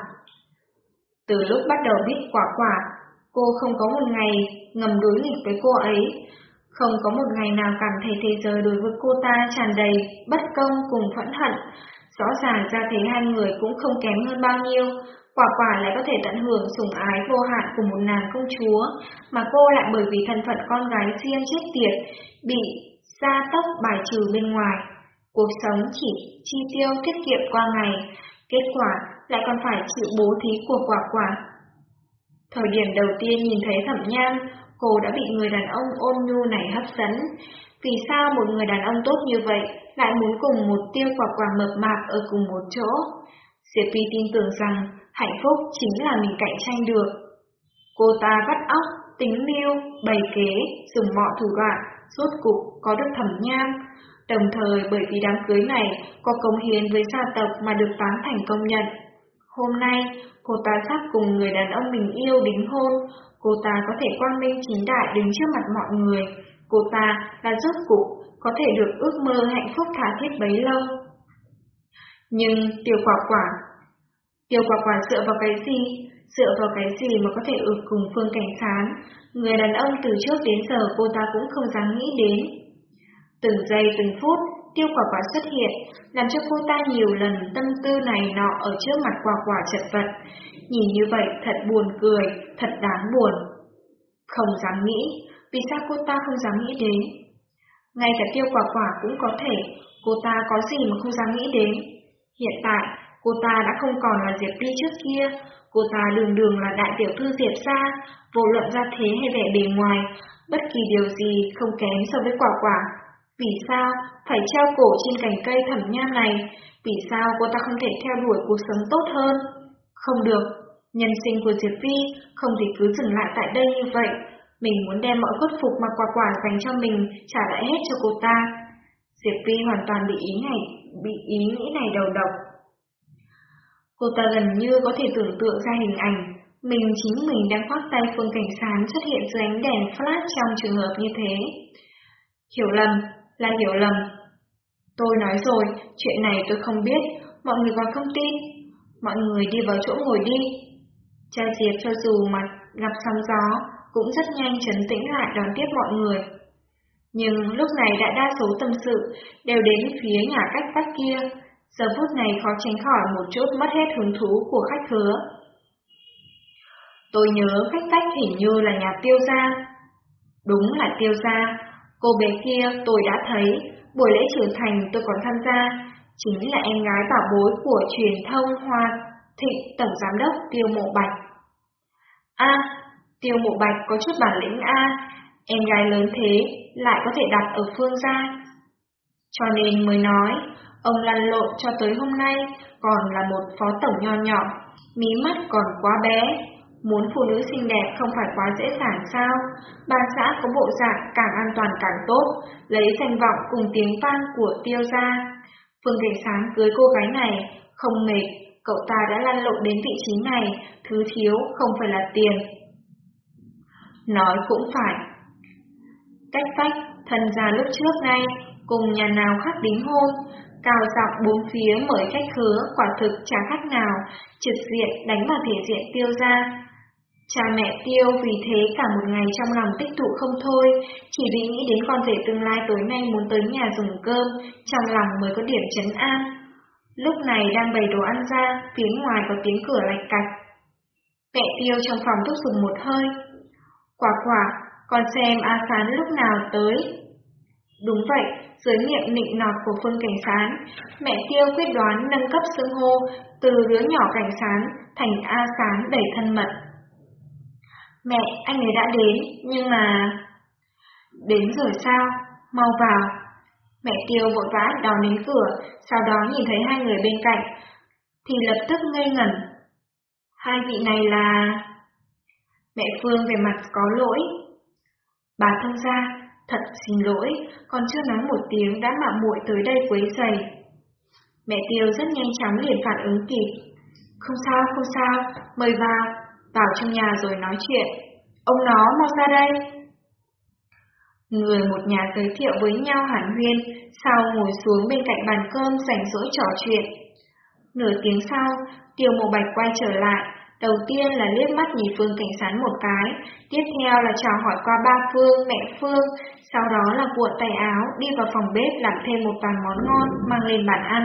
Từ lúc bắt đầu biết quả quả, cô không có một ngày ngầm đối nghịch với cô ấy. Không có một ngày nào cảm thấy thế giới đối với cô ta tràn đầy bất công cùng phẫn hận. Rõ ràng ra thế hai người cũng không kém hơn bao nhiêu, quả quả lại có thể tận hưởng sủng ái vô hạn của một nàng công chúa, mà cô lại bởi vì thân phận con gái riêng chết tiệt, bị gia tốc bài trừ bên ngoài. Cuộc sống chỉ chi tiêu tiết kiệm qua ngày, kết quả lại còn phải chịu bố thí của quả quả. Thời điểm đầu tiên nhìn thấy thẩm nhan, cô đã bị người đàn ông ôn nhu này hấp dẫn. Vì sao một người đàn ông tốt như vậy lại muốn cùng một tiêu quả quả mập mạp ở cùng một chỗ? Diệp Phi tin tưởng rằng hạnh phúc chính là mình cạnh tranh được. Cô ta vắt óc, tính mưu, bày kế, dùng mọi thủ đoạn, rốt cục có được thẩm nham. Đồng thời bởi vì đám cưới này có công hiến với gia tộc mà được tán thành công nhận. Hôm nay, cô ta sắp cùng người đàn ông mình yêu đính hôn, cô ta có thể quang minh chính đại đứng trước mặt mọi người. Cô ta là rốt cục có thể được ước mơ hạnh phúc thả thiết bấy lâu. Nhưng tiểu quả quả, tiểu quả quả dựa vào cái gì? Dựa vào cái gì mà có thể ở cùng Phương Cảnh Sán? Người đàn ông từ trước đến giờ cô ta cũng không dám nghĩ đến. Từng giây từng phút, tiêu quả quả xuất hiện, làm cho cô ta nhiều lần tâm tư này nọ ở trước mặt quả quả chật vật. Nhìn như vậy thật buồn cười, thật đáng buồn. Không dám nghĩ, vì sao cô ta không dám nghĩ đến? Ngay cả tiêu quả quả cũng có thể, cô ta có gì mà không dám nghĩ đến. Hiện tại, cô ta đã không còn là Diệp Ly trước kia, cô ta đường đường là đại tiểu thư Diệp gia, vô luận ra thế hay vẻ bề ngoài, bất kỳ điều gì không kém so với quả quả. Vì sao phải treo cổ trên cành cây thẩm nham này? Vì sao cô ta không thể theo đuổi cuộc sống tốt hơn? Không được, nhân sinh của Diệp Vi không thể cứ dừng lại tại đây như vậy. Mình muốn đem mọi khuất phục mà quả quả dành cho mình trả lại hết cho cô ta. Diệp Vi hoàn toàn bị ý này, bị ý nghĩ này đầu độc. Cô ta gần như có thể tưởng tượng ra hình ảnh mình chính mình đang khoác tay Phương Cảnh Sán xuất hiện dưới ánh đèn flash trong trường hợp như thế. Hiểu lầm, là hiểu lầm. Tôi nói rồi, chuyện này tôi không biết, mọi người còn không tin. Mọi người đi vào chỗ ngồi đi. Cha Diệp cho dù mặt gặp sóng gió, cũng rất nhanh trấn tĩnh lại đón tiếp mọi người. Nhưng lúc này đã đa số tâm sự đều đến phía nhà cách vách kia, giờ phút này khó tránh khỏi một chút mất hết hứng thú của khách hứa. Tôi nhớ khách tách hình như là nhà tiêu gia. Đúng là tiêu gia, cô bé kia tôi đã thấy, buổi lễ trưởng thành tôi còn tham gia, chính là em gái bảo bối của truyền thông Hoa Thịnh Tổng Giám đốc Tiêu Mộ Bạch. A, Tiêu Mộ Bạch có chút bản lĩnh A, em gái lớn thế lại có thể đặt ở phương gia. Cho nên mới nói, ông lăn lộn cho tới hôm nay còn là một phó tổng nho nhỏ, mí mắt còn quá bé, Muốn phụ nữ xinh đẹp không phải quá dễ dàng sao? bà xã có bộ dạng càng an toàn càng tốt, lấy danh vọng cùng tiếng vang của tiêu gia. Phương Cảnh Sáng cưới cô gái này, không mệt, cậu ta đã lăn lộn đến vị trí này, thứ thiếu không phải là tiền. Nói cũng phải. Cách vách, thân già lúc trước nay, cùng nhà nào khác đính hôn, cao giọng bốn phía mời khách khứa quả thực chả khác nào, trực diện đánh vào thể diện tiêu ra. Cha mẹ Tiêu vì thế cả một ngày trong lòng tích tụ không thôi, chỉ vì nghĩ đến con rể tương lai tối nay muốn tới nhà dùng cơm, trong lòng mới có điểm chấn an. Lúc này đang bày đồ ăn ra, phía ngoài có tiếng cửa lạch cạch. Mẹ Tiêu trong phòng thúc giục một hơi. Quả quả, con xem A Sán lúc nào tới. Đúng vậy, dưới miệng nịnh nọt của Phương Cảnh Sán, mẹ Tiêu quyết đoán nâng cấp xưng hô từ đứa nhỏ Cảnh Sán thành A Sán đầy thân mật. Mẹ, anh ấy đã đến, nhưng mà... Đến rồi sao? Mau vào. Mẹ Tiêu vội vã đón đến cửa, sau đó nhìn thấy hai người bên cạnh, thì lập tức ngây ngẩn. Hai vị này là... Mẹ Phương về mặt có lỗi. Bà thông gia, thật xin lỗi, còn chưa nói một tiếng đã mạo muội tới đây quấy giày. Mẹ Tiêu rất nhanh chóng liền phản ứng kịp. Không sao, không sao, mời vào, vào trong nhà rồi nói chuyện. Ông nó mau ra đây. Người một nhà giới thiệu với nhau hẳn huyên, sau ngồi xuống bên cạnh bàn cơm rảnh rỗi trò chuyện. Nửa tiếng sau, tiêu mộ bạch quay trở lại, Đầu tiên là liếc mắt nhìn Phương Cảnh Sán một cái, tiếp theo là chào hỏi qua ba Phương, mẹ Phương, sau đó là cuộn tay áo, đi vào phòng bếp làm thêm một vài món ngon, mang lên bàn ăn.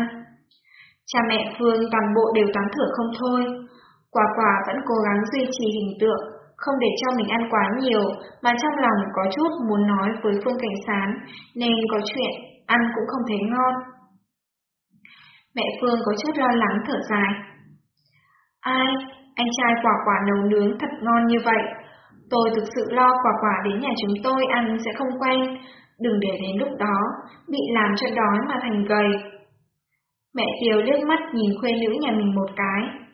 Cha mẹ Phương toàn bộ đều tán thưởng không thôi. Quả quả vẫn cố gắng duy trì hình tượng, không để cho mình ăn quá nhiều, mà trong lòng có chút muốn nói với Phương Cảnh Sán, nên có chuyện, ăn cũng không thấy ngon. Mẹ Phương có chút lo lắng thở dài. Ai, anh trai quả quả nấu nướng thật ngon như vậy. Tôi thực sự lo quả quả đến nhà chúng tôi ăn sẽ không quen, đừng để đến lúc đó, bị làm cho đói mà thành gầy. Mẹ Kiều liếc mắt nhìn khuê nữ nhà mình một cái.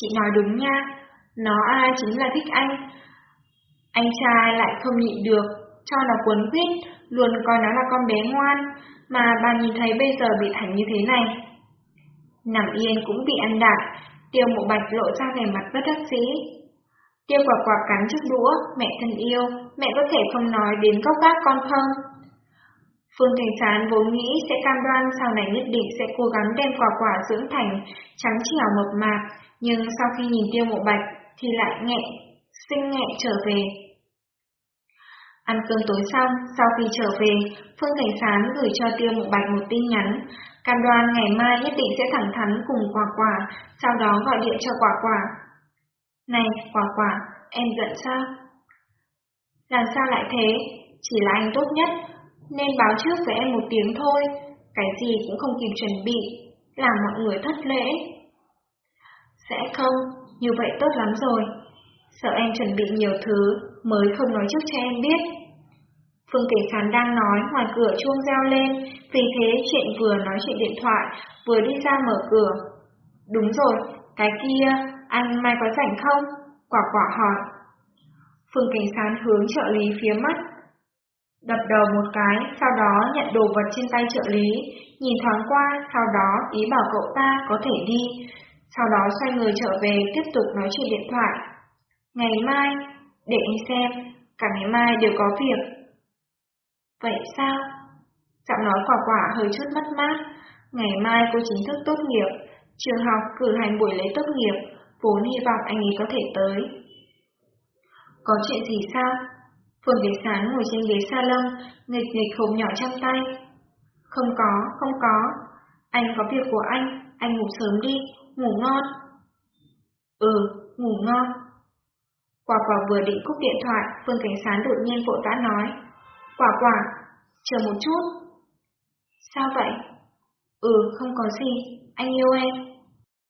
Chị nói đúng nha, nó ai chính là thích anh. Anh trai lại không nhịn được, cho nó cuốn quýt, luôn coi nó là con bé ngoan, mà bà nhìn thấy bây giờ bị thành như thế này. Nằm yên cũng bị ăn đạp, tiêu mộ bạch lộ ra vẻ mặt bất đắc dĩ. Tiêu quả quả cắn chiếc đũa, mẹ thân yêu, mẹ có thể không nói đến các gác con không? Phương Thành Sán vốn nghĩ sẽ cam đoan sau này nhất định sẽ cố gắng đem quả quả dưỡng thành trắng trẻo mập mạp, nhưng sau khi nhìn tiêu mộ bạch thì lại nghẹn, sinh nghẹn trở về. Ăn cơm tối xong, sau khi trở về, Phương Thành Sán gửi cho tiêu mộ bạch một tin nhắn, cam đoan ngày mai nhất định sẽ thẳng thắn cùng quả quả, sau đó gọi điện cho quả quả. Này, quả quả, em giận sao? Làm sao lại thế? Chỉ là anh tốt nhất, nên báo trước với em một tiếng thôi, cái gì cũng không kịp chuẩn bị, làm mọi người thất lễ. Sẽ không, như vậy tốt lắm rồi. Sợ em chuẩn bị nhiều thứ mới không nói trước cho em biết. Phương Kể Khán đang nói, ngoài cửa chuông reo lên, vì thế chuyện vừa nói chuyện điện thoại, vừa đi ra mở cửa. Đúng rồi, cái kia, anh mai có rảnh không? Quả quả hỏi. Phương Cảnh Sán hướng trợ lý phía mắt. Đập đầu một cái, sau đó nhận đồ vật trên tay trợ lý, nhìn thoáng qua, sau đó ý bảo cậu ta có thể đi, sau đó xoay người trở về tiếp tục nói chuyện điện thoại. Ngày mai, để anh xem, cả ngày mai đều có việc. Vậy sao? Giọng nói quả quả hơi chút mất mát. Ngày mai cô chính thức tốt nghiệp, trường học cử hành buổi lễ tốt nghiệp, vốn hy vọng anh ấy có thể tới. Có chuyện gì sao? Phương Đế Sán ngồi trên ghế salon, nghịch nghịch hộp nhỏ trong tay. Không có, không có. Anh có việc của anh, anh ngủ sớm đi, ngủ ngon. Ừ, ngủ ngon. Quả quả vừa định cúp điện thoại, Phương Cảnh Sán đột nhiên vội vã nói. Quả quả, chờ một chút. Sao vậy? Ừ, không có gì, anh yêu em.